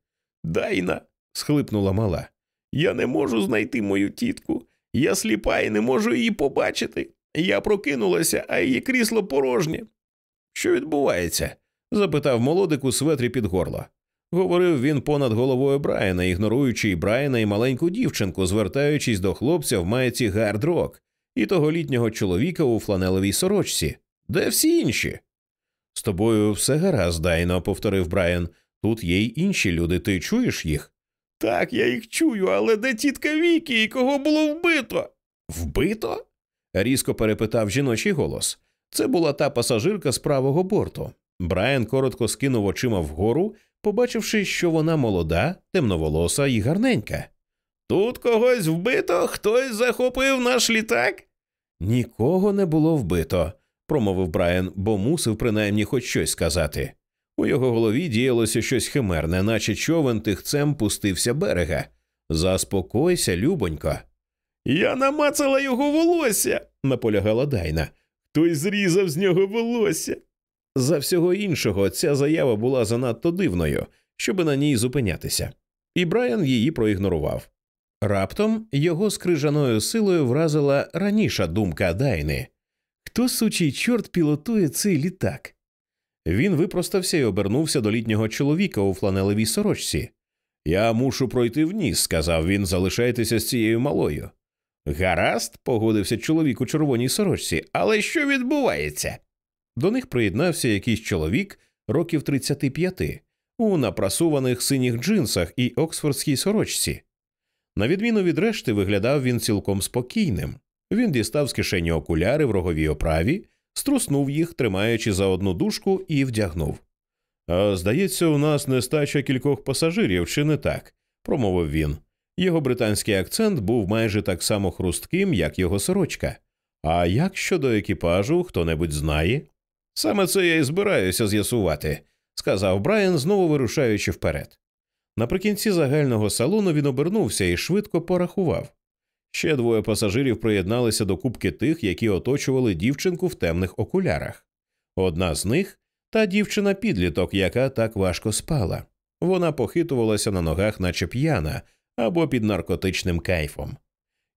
Дайна. схлипнула мала. Я не можу знайти мою тітку. Я сліпа і не можу її побачити. Я прокинулася, а її крісло порожнє. Що відбувається? запитав молодик у светрі під горло. Говорив він понад головою Брайана, ігноруючи і Брайана і маленьку дівчинку, звертаючись до хлопця в майці гард-рок і того літнього чоловіка у фланелевій сорочці. Де всі інші? З тобою все гаразд, Дайно, повторив Брайан. Тут є й інші люди, ти чуєш їх? Так, я їх чую, але де тітка Вікі і кого було вбито? Вбито? різко перепитав жіночий голос. Це була та пасажирка з правого борту. Брайан коротко скинув очима вгору, побачивши, що вона молода, темноволоса і гарненька. Тут когось вбито, хтось захопив наш літак? Нікого не було вбито, промовив Брайан, бо мусив принаймні хоч щось сказати. У його голові діялося щось химерне, наче човен тихцем пустився берега. Заспокойся, любонько. Я намацала його волосся, наполягала Дайна. Хтось зрізав з нього волосся. За всього іншого, ця заява була занадто дивною, щоби на ній зупинятися, і Брайан її проігнорував. Раптом його з крижаною силою вразила раніша думка Дайни хто сучий чорт пілотує цей літак? Він випростався і обернувся до літнього чоловіка у фланелевій сорочці. Я мушу пройти вниз, сказав він, залишайтеся з цією малою. Гаразд, погодився чоловік у червоній сорочці, але що відбувається? До них приєднався якийсь чоловік років 35 у напрасуваних синіх джинсах і оксфордській сорочці. На відміну від решти, виглядав він цілком спокійним. Він дістав з кишені окуляри в роговій оправі, струснув їх, тримаючи за одну дужку, і вдягнув. А здається, у нас нестача кількох пасажирів, чи не так? промовив він. Його британський акцент був майже так само хрустким, як його сорочка. А як щодо екіпажу, хто небудь знає? Саме це я і збираюся з'ясувати, сказав Брайан, знову вирушаючи вперед. Наприкінці загального салону він обернувся і швидко порахував. Ще двоє пасажирів приєдналися до кубки тих, які оточували дівчинку в темних окулярах. Одна з них та дівчина підліток, яка так важко спала. Вона похитувалася на ногах, наче п'яна або під наркотичним кайфом.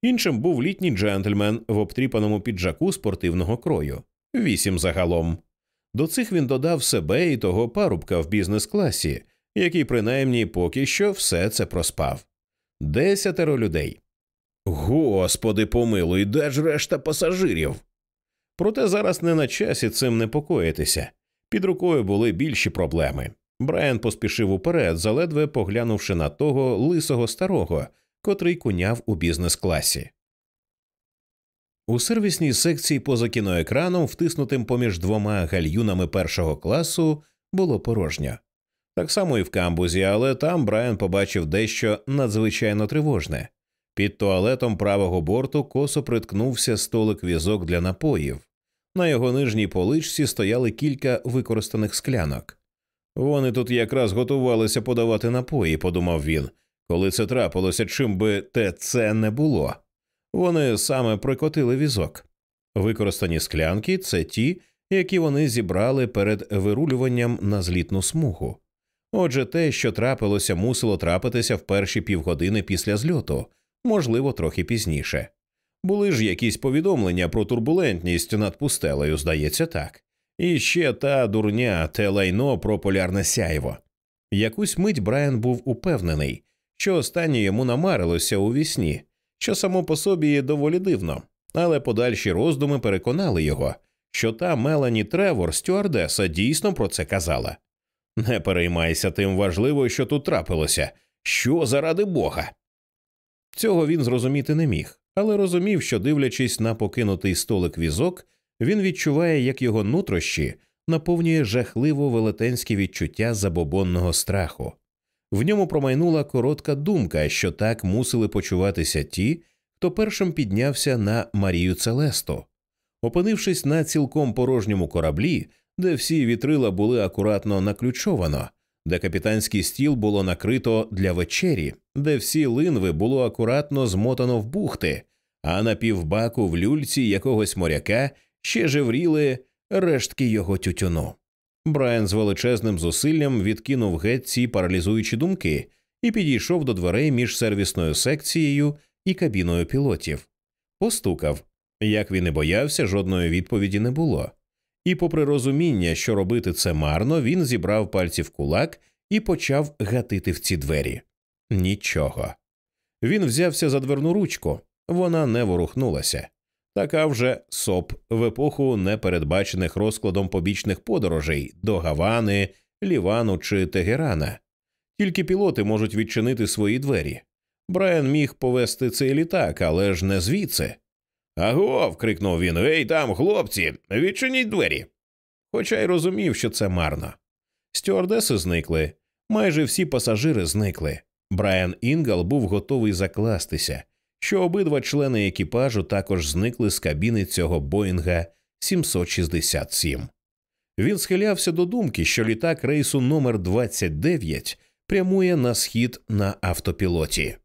Іншим був літній джентльмен в обтріпаному піджаку спортивного крою, вісім загалом. До цих він додав себе і того парубка в бізнес класі, який принаймні поки що все це проспав. Десятеро людей. Господи помилуй, де ж решта пасажирів? Проте зараз не на часі цим непокоїтися. Під рукою були більші проблеми. Брайан поспішив уперед, заледве поглянувши на того лисого старого, котрий куняв у бізнес класі. У сервісній секції поза кіноекраном, втиснутим поміж двома гальюнами першого класу, було порожньо. Так само і в камбузі, але там Брайан побачив дещо надзвичайно тривожне. Під туалетом правого борту косо приткнувся столик візок для напоїв. На його нижній поличці стояли кілька використаних склянок. Вони тут якраз готувалися подавати напої, подумав він, коли це трапилося, чим би те це не було. Вони саме прикотили візок. Використані склянки це ті, які вони зібрали перед вирулюванням на злітну смугу. Отже, те, що трапилося, мусило трапитися в перші півгодини після зльоту, можливо, трохи пізніше. Були ж якісь повідомлення про турбулентність над пустелею, здається, так. І ще та дурня те лайно про полярне сяйво. Якусь мить Брайан був упевнений, що останнє йому намарилося у вісні, що само по собі доволі дивно, але подальші роздуми переконали його, що та Мелані Тревор, стюардеса, дійсно про це казала. Не переймайся тим важливо, що тут трапилося, що заради Бога. Цього він зрозуміти не міг, але розумів, що, дивлячись на покинутий столик візок, він відчуває, як його нутрощі наповнює жахливо велетенське відчуття забобонного страху. В ньому промайнула коротка думка, що так мусили почуватися ті, хто першим піднявся на Марію Целесту. Опинившись на цілком порожньому кораблі, де всі вітрила були акуратно наключовано, де капітанський стіл було накрито для вечері, де всі линви було акуратно змотано в бухти, а на півбаку в люльці якогось моряка ще жевріли рештки його тютюну. Брайан з величезним зусиллям відкинув геть ці паралізуючі думки і підійшов до дверей між сервісною секцією і кабіною пілотів. Постукав. Як він і боявся, жодної відповіді не було. І, попри розуміння, що робити це марно, він зібрав пальці в кулак і почав гатити в ці двері. Нічого. Він взявся за дверну ручку, вона не ворухнулася. Така вже СОП в епоху непередбачених розкладом побічних подорожей до Гавани, Лівану чи Тегерана. Тільки пілоти можуть відчинити свої двері. Брайан міг повести цей літак, але ж не звідси. Агов. крикнув він. Ей там, хлопці, відчиніть двері. Хоча й розумів, що це марно. Стюардеси зникли, майже всі пасажири зникли. Брайан Інгал був готовий закластися, що обидва члени екіпажу також зникли з кабіни цього Боїнга 767. Він схилявся до думки, що літак рейсу номер 29 прямує на схід на автопілоті.